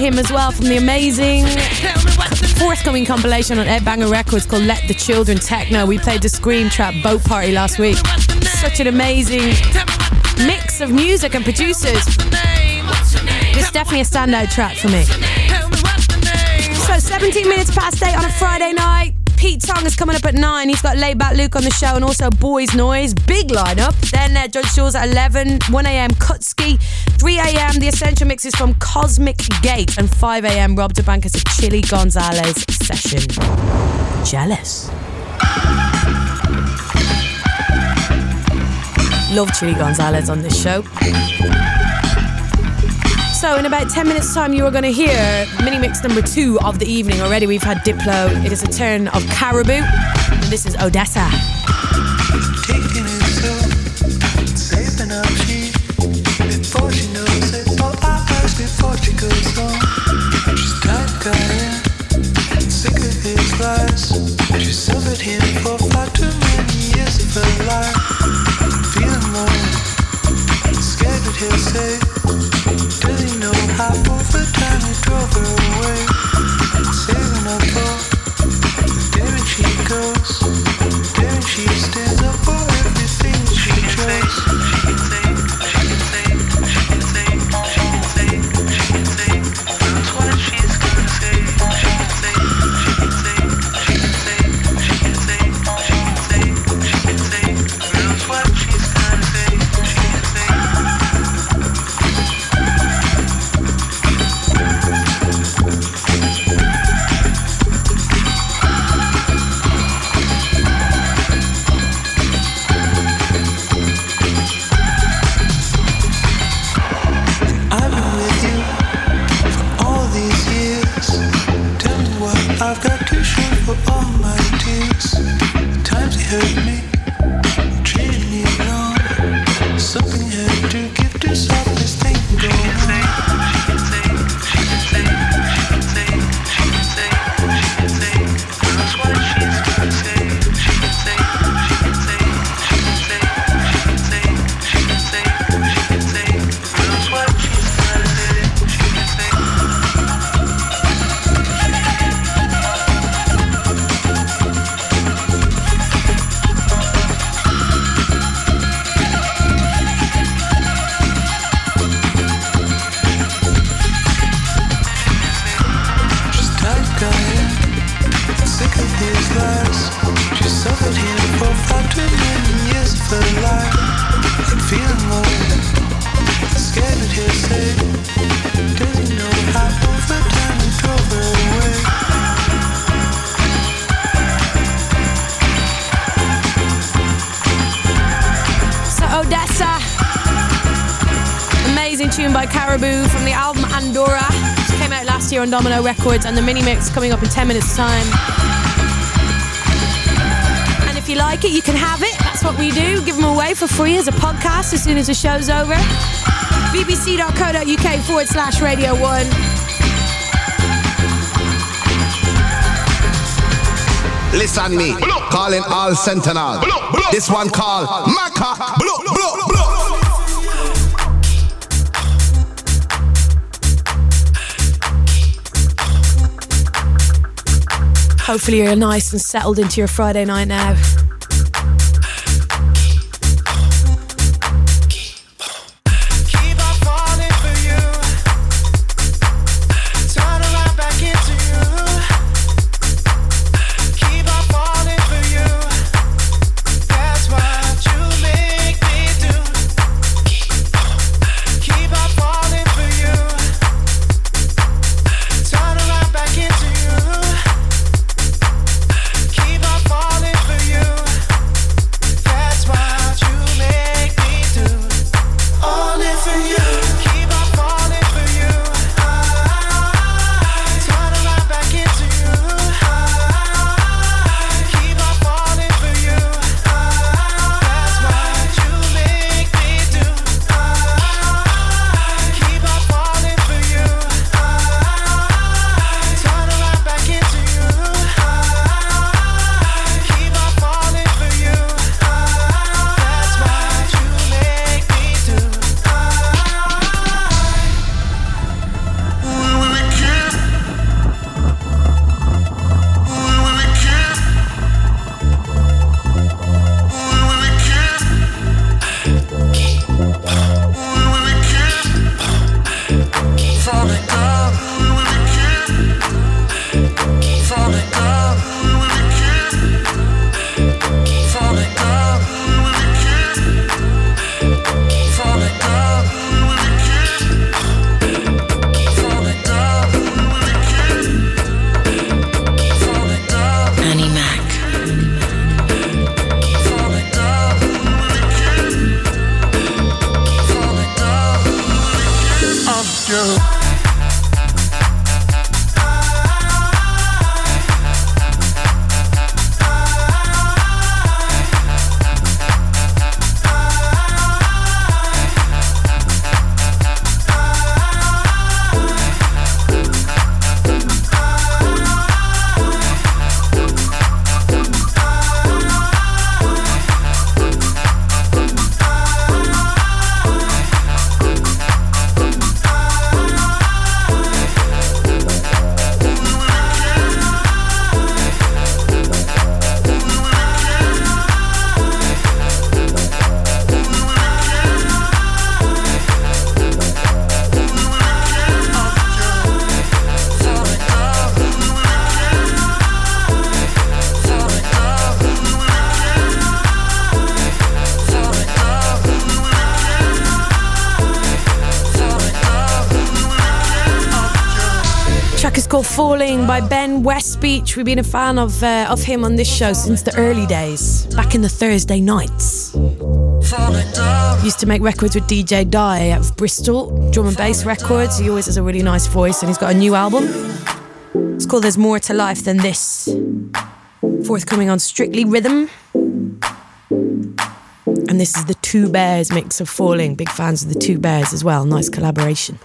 S16: him
S5: as well from the amazing forthcoming compilation on Ed Banger Records called Let the Children Techno. We played the Scream Trap Boat Party last week. Such an amazing mix of music and producers. Is definitely a standout track for me. So 17 minutes past 8 on a Friday night. Pete Tong is coming up at 9. He's got Laidback Luke on the show and also Boys Noize. Big lineup. Then uh, Judge Jules at 11. 1am Kutski. 3am The Essential Mixes from Cosmic Gate, and 5 a.m. Rob da Bank's a Chilly Gonzales session. Jealous. Love Chilly Gonzales on this show. So, in about 10 minutes' time, you are going to hear mini mix number two of the evening. Already, we've had Diplo, it is a turn of Caribou. This is Odessa. Domino Records, and the mini mix coming up in 10 minutes' time. And if you like it, you can have it. That's what we do. Give them away for free as a podcast as soon as the show's over. bbc.co.uk forward slash Radio 1.
S3: Listen me, calling all sentinel. This one called Maca.
S5: Hopefully, you're nice and settled into your Friday night now. Westbeach. We've been a fan of uh, of him on this show since the early days, back in the Thursday nights. Used to make records with DJ Die out of Bristol, drum and bass records. He always has a really nice voice, and he's got a new album. It's called There's More to Life Than This. Forthcoming on Strictly Rhythm. And this is the Two Bears mix of Falling. Big fans of the Two Bears as well. Nice collaboration.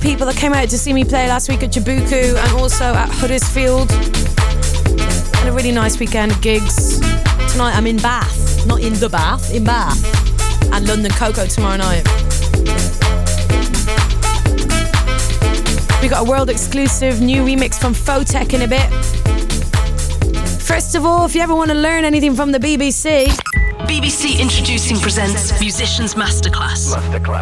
S5: People that came out to see me play last week at Jabuku and also at Huddersfield. Had a really nice weekend of gigs. Tonight I'm in Bath, not in the Bath, in Bath. And London Coco tomorrow night. We got a world exclusive new remix from Photek in a bit. First of all, if you ever want to learn anything from the BBC,
S17: BBC Introducing presents Musicians Masterclass.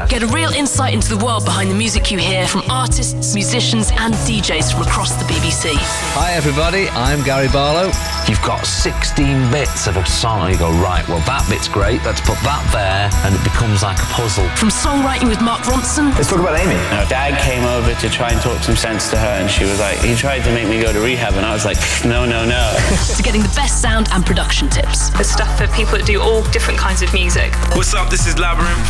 S17: Get a real insight into the world behind the music you hear from artists, musicians, and DJs from across the BBC.
S18: Hi everybody, I'm Gary Barlow. You've got 16 bits of a song and you go, right, well that bit's great, let's put that there and it becomes like a puzzle.
S17: From songwriting with Mark Ronson.
S18: Let's talk about Amy.
S19: You know, Dad came over to try and talk some sense to her, and she was like, he tried to make me go to rehab, and I was like, no, no, no.
S17: to getting the best sound and production tips.
S20: There's stuff for people that do all different kinds of music.
S21: What's up? This is Labrinth.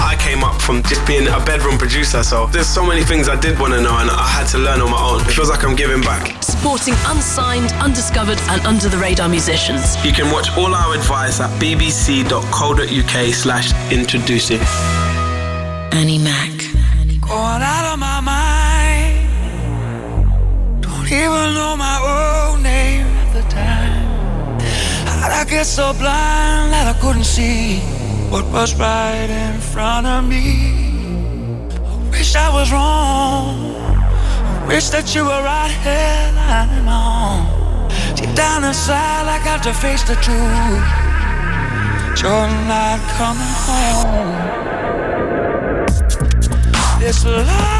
S21: I came up from just being a bedroom producer, so there's so many things I did want to know and I had to learn on my own. It feels like I'm giving back.
S17: Supporting unsigned, undiscovered, and under the radar musicians.
S21: You can watch all our advice at bbc.co.uk slash introducing.
S17: Annie Mac.
S22: Going out of my mind. Don't even know my own name at the time. How'd I get so blind that I couldn't see what was right in front of me? I wish I was wrong. I wish that you were right here lying on. Deep down inside, I got to face the truth. You're not coming home. This love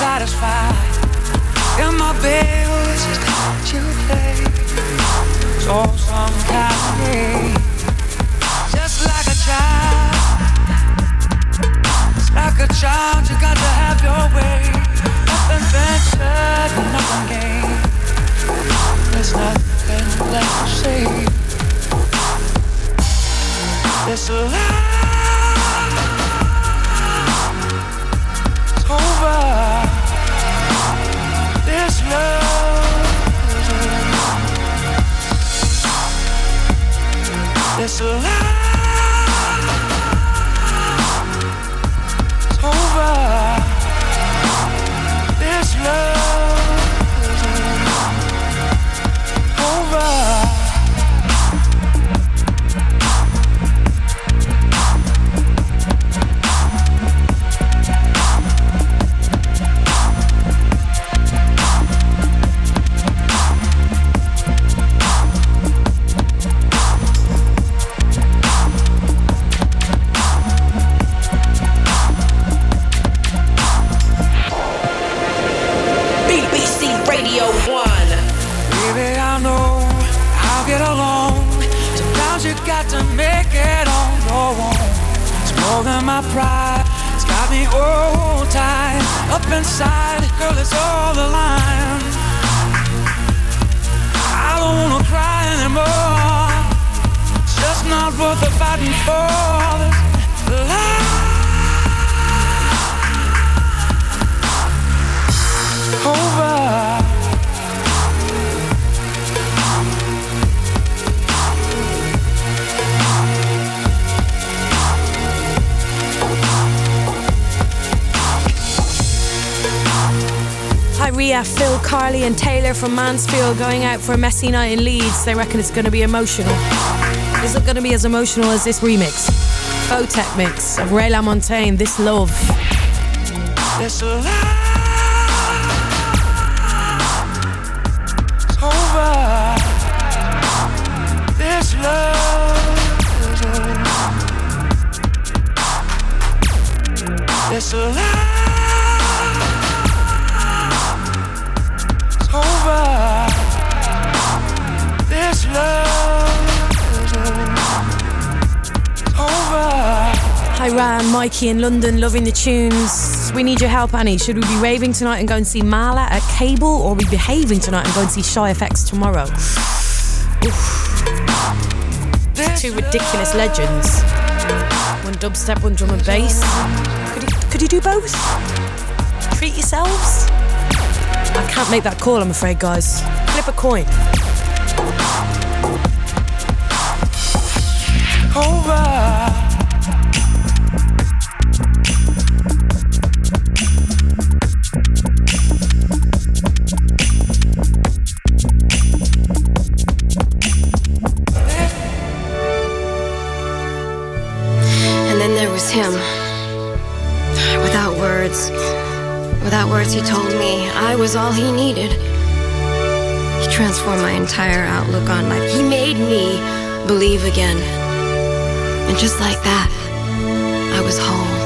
S22: satisfied. And my bills is that you just like a child, like a child, you got to have your way. There's nothing left to say. This life. over. This love This love is over. This love
S5: Phil Carly, and Taylor from Mansfield going out for a messy night in Leeds. They reckon it's going to be emotional isn't going to be as emotional as this remix. Photek mix of Ray LaMontagne, This Love. Mikey in London, loving the tunes. We need your help, Annie. Should we be raving tonight and go and see Mala at Cable, or we behaving tonight and go and see Shy FX tomorrow? Two ridiculous legends. One dubstep, one drum and bass. Could you, could you do both? Treat yourselves? I can't make that call, I'm afraid, guys. Flip a coin.
S23: Alright. entire outlook on life. He made me believe again. And just like that, I was whole.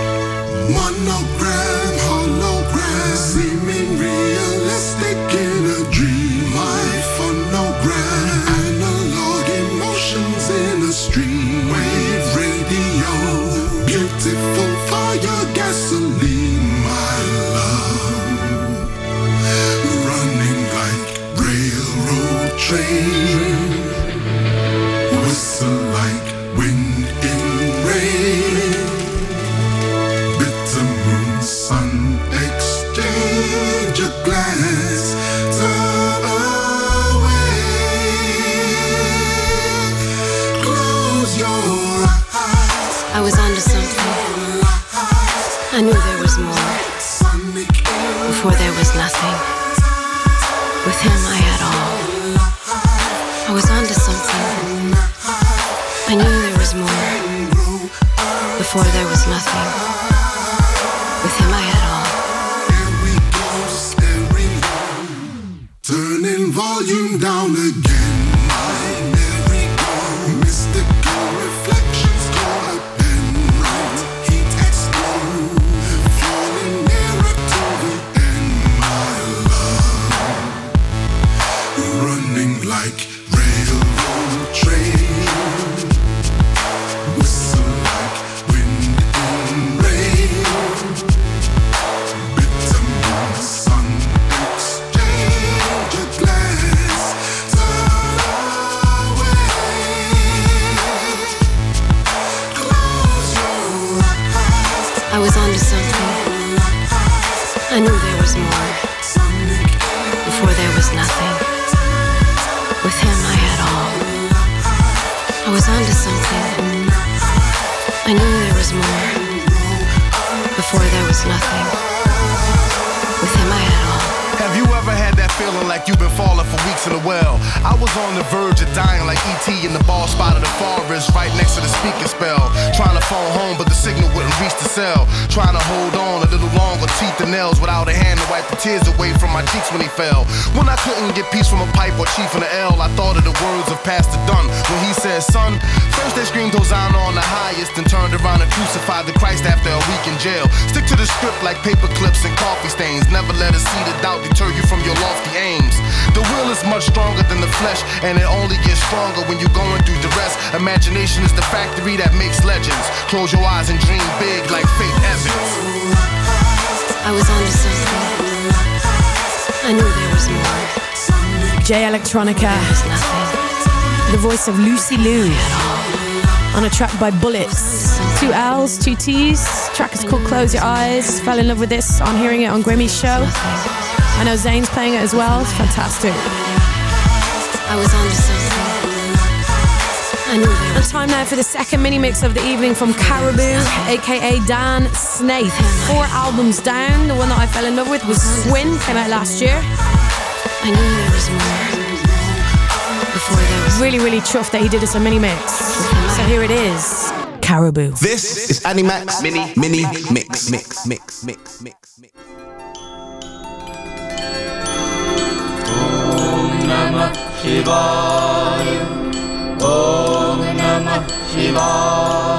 S6: The
S24: L, I thought of the words of Pastor Dunn when he said, Son, first they screamed Hosanna on the highest and turned around and crucified the Christ after a week in jail. Stick to the script like paper clips and coffee stains. Never let a seed of doubt deter you from your lofty aims. The will is much stronger than the flesh, and it only gets stronger when you're going through duress. Imagination is the factory that makes legends. Close your eyes and dream big like Faith Evans.
S6: I was onto something. I knew there was more.
S5: Jay Electronica. The voice of Lucy Liu. On a track by Bullets. Two L's, two T's. Track is called Close Your Eyes. Fell in love with this on hearing it on Grimmy's show. I know Zane's playing it as well. It's fantastic.
S6: I was onto something. I knew there
S5: And time now for the second mini mix of the evening from Caribou, aka Dan Snaith. Four albums down. The one that I fell in love with was Swim, came out last year.
S6: I knew there was more. Before there was
S5: Really, really chuffed that he did us a mini mix. So here it is Caribou.
S3: This is Annie Mac's Mini Mini Mix Mix Mix Mix Mix Mix.
S7: Namah Shivaya. Om Namah Shivaya.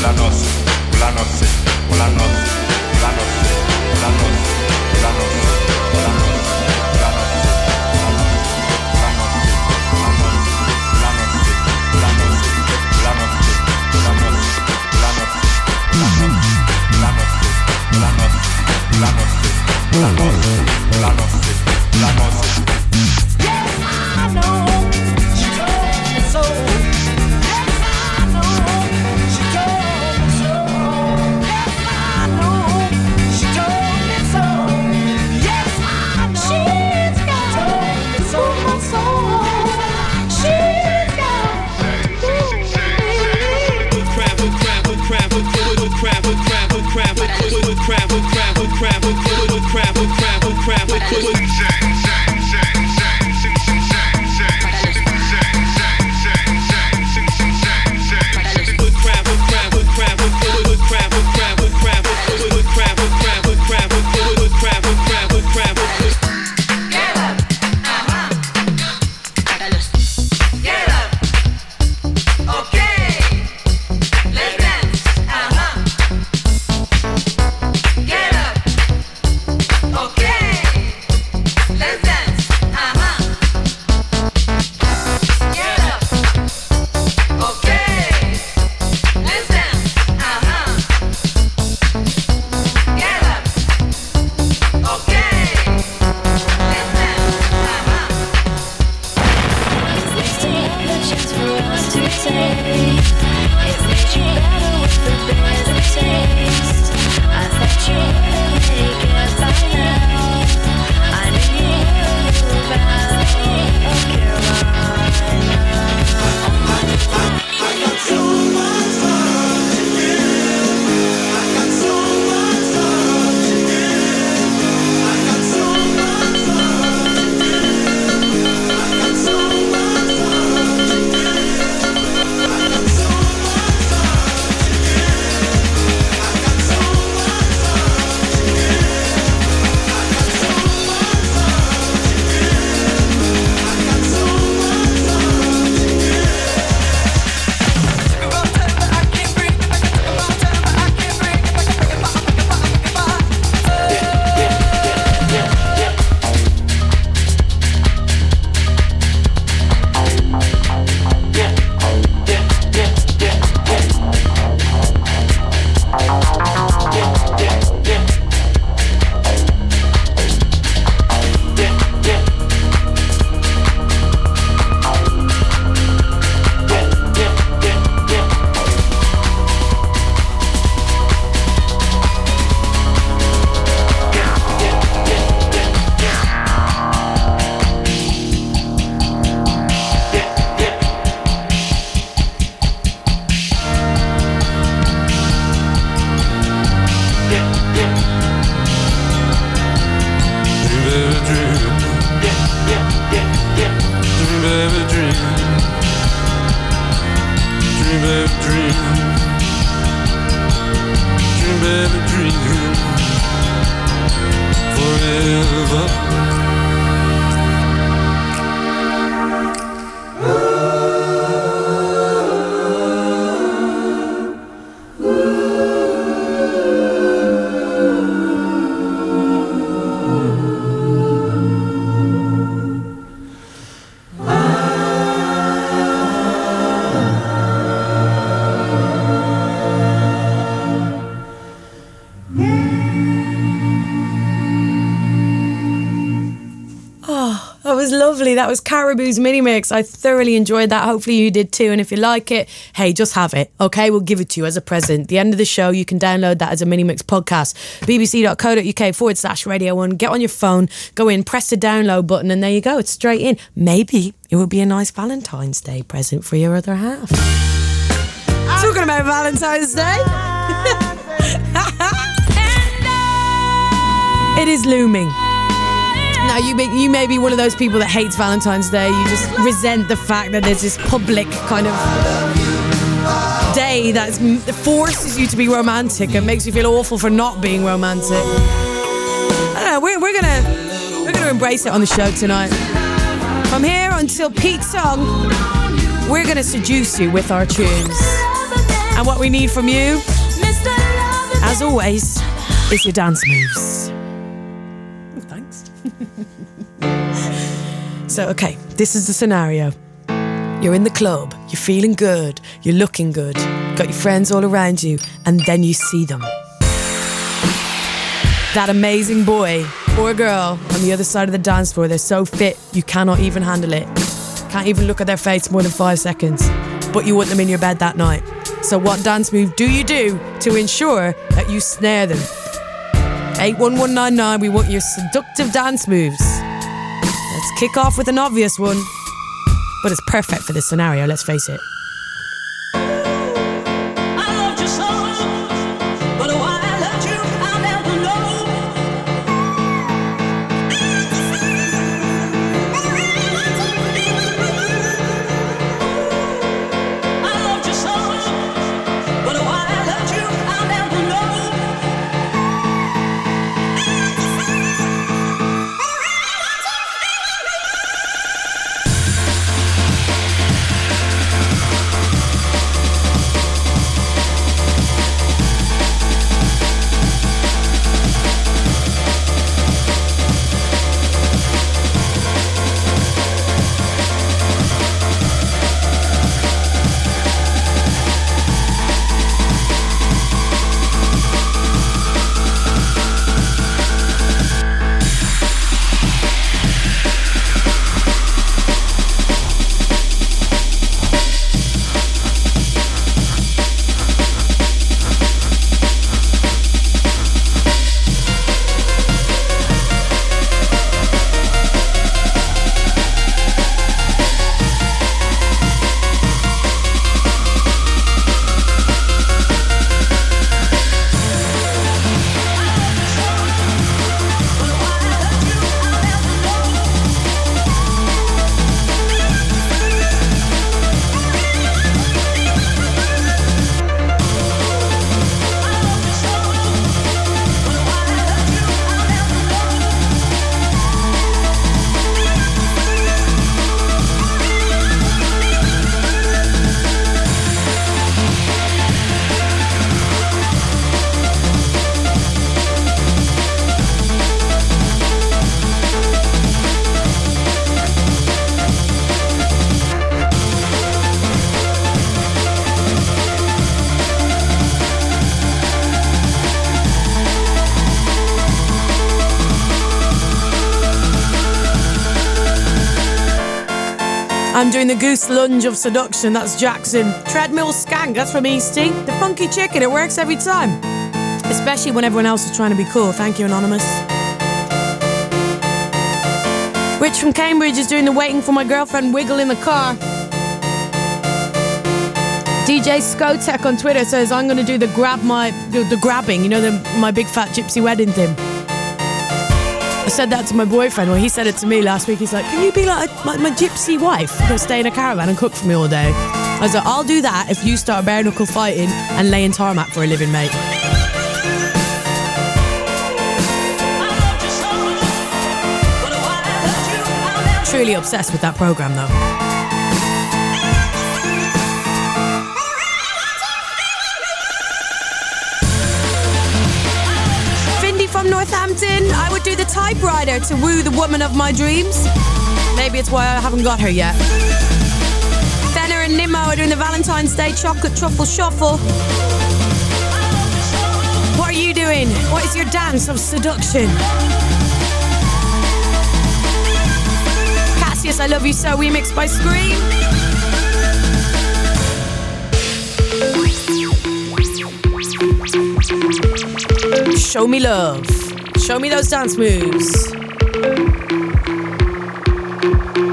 S25: Planos. Notte, quella notte, quella notte, quella notte, quella notte, quella notte, quella notte, quella notte, quella notte,
S21: Let's
S12: It
S5: makes you better with the best? Caribou's mini mix. I thoroughly enjoyed that. Hopefully you did too. And if you like it, hey, just have it. Okay, we'll give it to you as a present. The end of the show, you can download that as a mini mix podcast. bbc.co.uk forward slash radio one. Get on your phone, go in, press the download button, and there you go. It's straight in. Maybe it would be a nice Valentine's Day present for your other half. Talking about Valentine's Day. it is looming. Now you may, you may be one of those people that hates Valentine's Day. You just resent the fact that there's this public kind of day that forces you to be romantic and makes you feel awful for not being romantic. I don't know. We're, we're gonna we're gonna embrace it on the show tonight. From here until Pete Tong, we're gonna seduce you with our tunes. And what we need from you, as always, is your dance moves. So, okay, this is the scenario. You're in the club, you're feeling good, you're looking good, got your friends all around you, and then you see them. That amazing boy or girl on the other side of the dance floor, they're so fit, you cannot even handle it. Can't even look at their face more than five seconds. But you want them in your bed that night. So, what dance move do you do to ensure that you snare them? 81199, we want your seductive dance moves. Let's kick off with an obvious one, but it's perfect for this scenario, let's face it. The goose lunge of seduction. That's Jackson. Treadmill skank. That's from Eastie. The funky chicken. It works every time. Especially when everyone else is trying to be cool. Thank you, Anonymous. Rich from Cambridge is doing the waiting for my girlfriend wiggle in the car. DJ Skotek on Twitter says I'm going to do the grab my the, the grabbing, you know, the, my big fat gypsy wedding thing said that to my boyfriend. Well, he said it to me last week. He's like, "Can you be like a, my, my, gypsy wife? Go stay in a caravan and cook for me all day." I was like, "I'll do that if you start bare knuckle fighting and laying tarmac for a living, mate."
S15: Truly obsessed with that program, though. I would do the typewriter to woo the woman of my dreams. Maybe it's why I haven't got her yet. Fenner and Nimmo are doing the Valentine's Day chocolate truffle shuffle. What are you doing? What is your dance of seduction? Cassius, I Love You So remixed by Skream. Show me love. Show me those dance moves.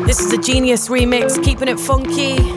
S15: This is a genius remix, keeping it funky.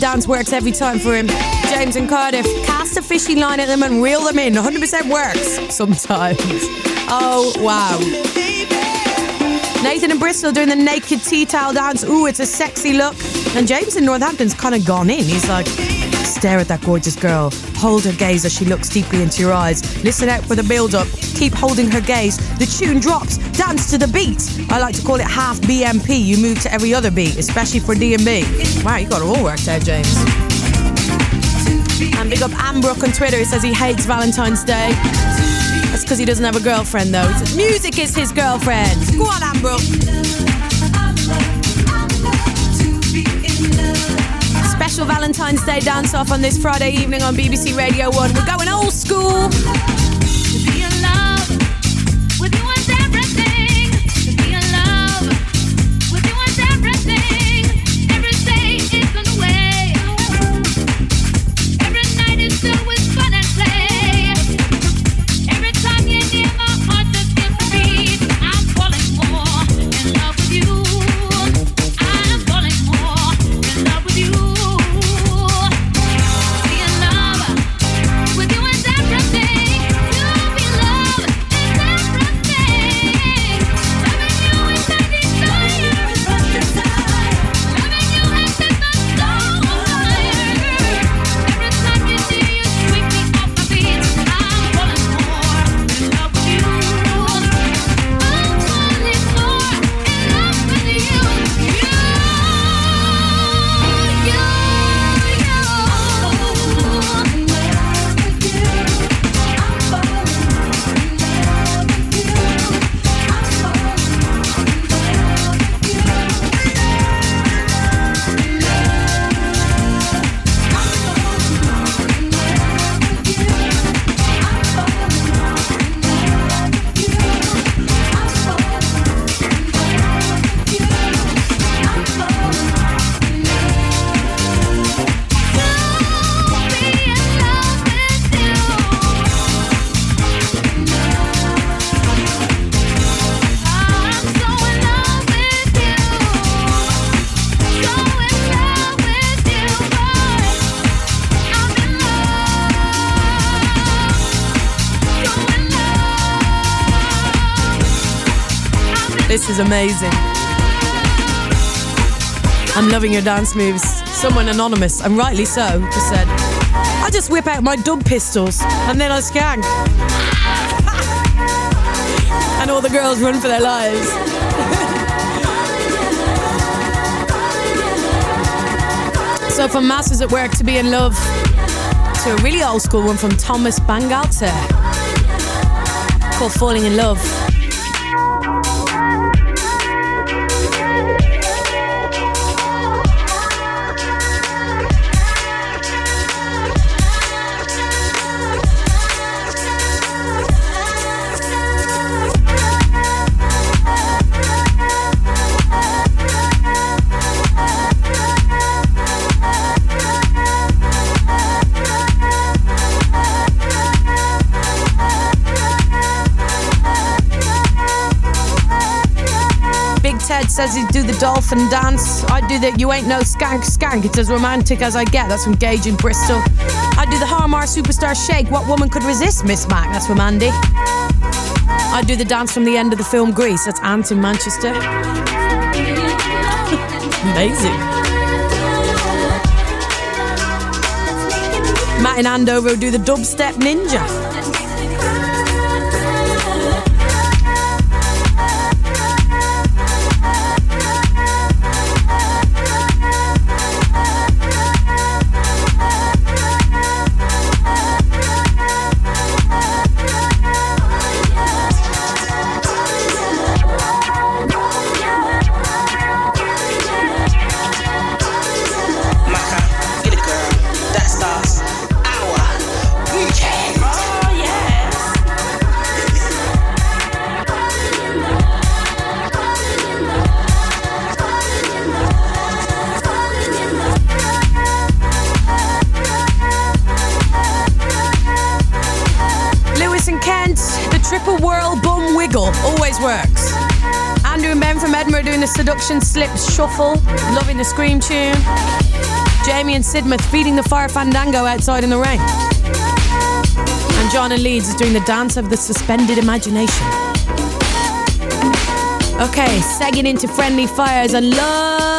S15: Dance works every time for him. James and Cardiff. Cast a fishing line at them and reel them in. 100% works sometimes. Oh, wow. Nathan and Bristol doing the naked tea towel dance. Ooh, it's a sexy look. And James in Northampton's kind of gone in. He's like, stare at that gorgeous girl. Hold her gaze as she looks deeply into your eyes. Listen out for the build up. Keep holding her gaze. The tune drops. Dance to the beat. I like to call it half BMP. You move to every other beat, especially for D&B. Wow, you got it all worked out, James. And big up Ambrook on Twitter. He says he hates Valentine's Day. That's because he doesn't have a girlfriend, though. Music is his girlfriend. Go on, Ambrook. Special Valentine's Day dance off on this Friday evening on BBC Radio 1. We're going old school.
S5: Amazing. I'm loving your dance moves. Someone anonymous, and rightly so, just said, I just whip out my dub pistols and then I skank. and all the girls run for their lives. so from Masters at Work to Be in Love to a really old school one from Thomas Bangalter called Falling in Love. Says he'd do the dolphin dance. I'd do the you ain't no skank skank. It's as romantic as I get. That's from Gage in Bristol. I'd do the Harmar Superstar Shake. What woman could resist, Miss Mac? That's from Andy. I'd do the dance from the end of the film Grease. That's Ant in Manchester. Amazing. Matt in Andover do the dubstep ninja. Slip shuffle, loving the Skream tune. Jamie and Sidmouth feeding the fire fandango outside in the rain. And John and Leeds is doing the dance of the suspended imagination. Okay, segging into friendly fires and love.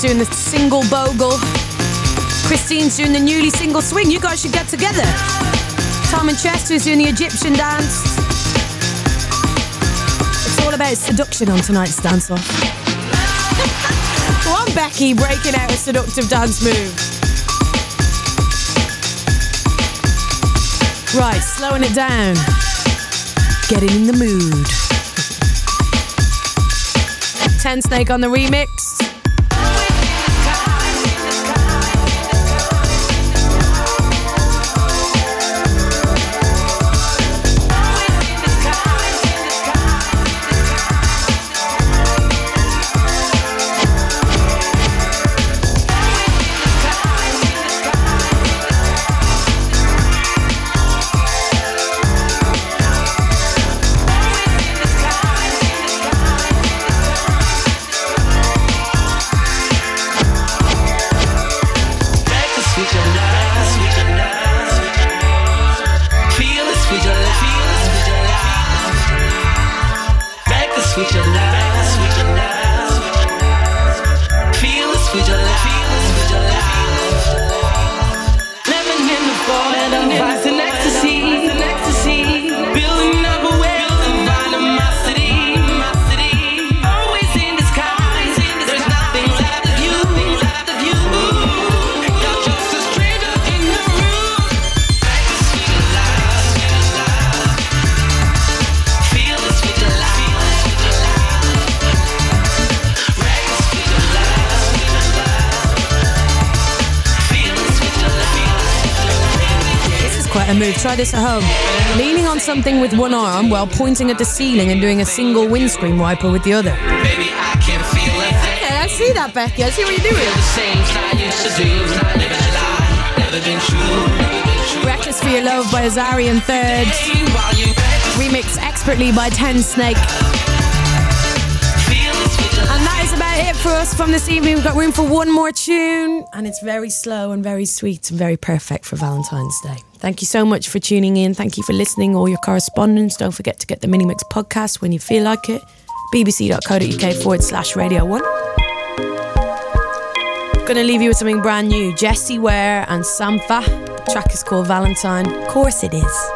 S5: Doing the single bogle. Christine's doing the newly single swing. You guys should get together. Tom and Chester's doing the Egyptian dance. It's all about seduction on tonight's dance off. Go on, Becky, breaking out a seductive dance move. Right, slowing it down. Getting in the mood. Tensnake on the remix. This at home. Leaning on something with one arm while pointing at the ceiling and doing a single windscreen wiper with the other.
S26: Baby, I can feel it.
S5: Okay, I see that, Becky. I see what you're doing.
S26: The same as I used to do. Not living a lie. Never been true.
S5: Reckless for Your Love by Azari & III. Remixed expertly by Tensnake. And that is about it for us from this evening. We've got room for one more tune, and it's very slow and very sweet and very perfect for Valentine's Day. Thank you so much for tuning in. Thank you for listening, all your correspondence. Don't forget to get the Mini Mix podcast when you feel like it. bbc.co.uk forward slash radio one. Gonna leave you with something brand new. Jessie Ware and Sampha. The track is called Valentine. Of course it is.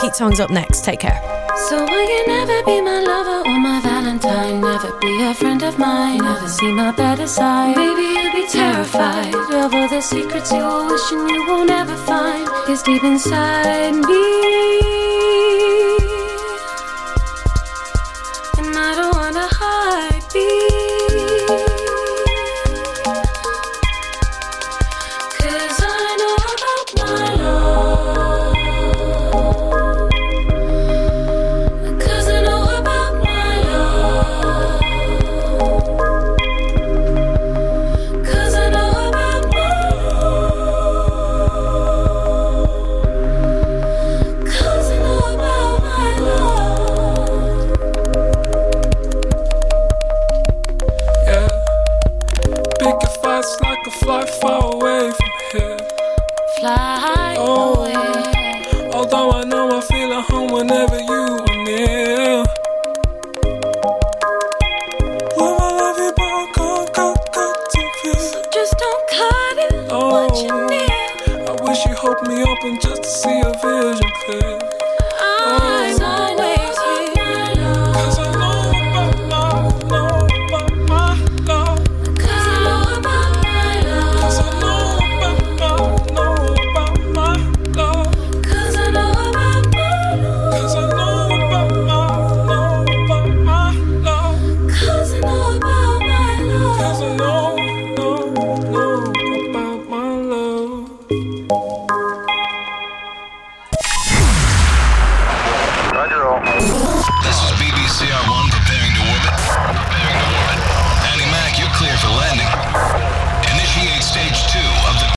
S5: Pete Tong's up next. Take care.
S7: So will you never be my lover or my Valentine? Never be a friend of mine. Never see my better side. Maybe you'll be terrified of all the secrets you're wishing you will never find. Cause deep inside me,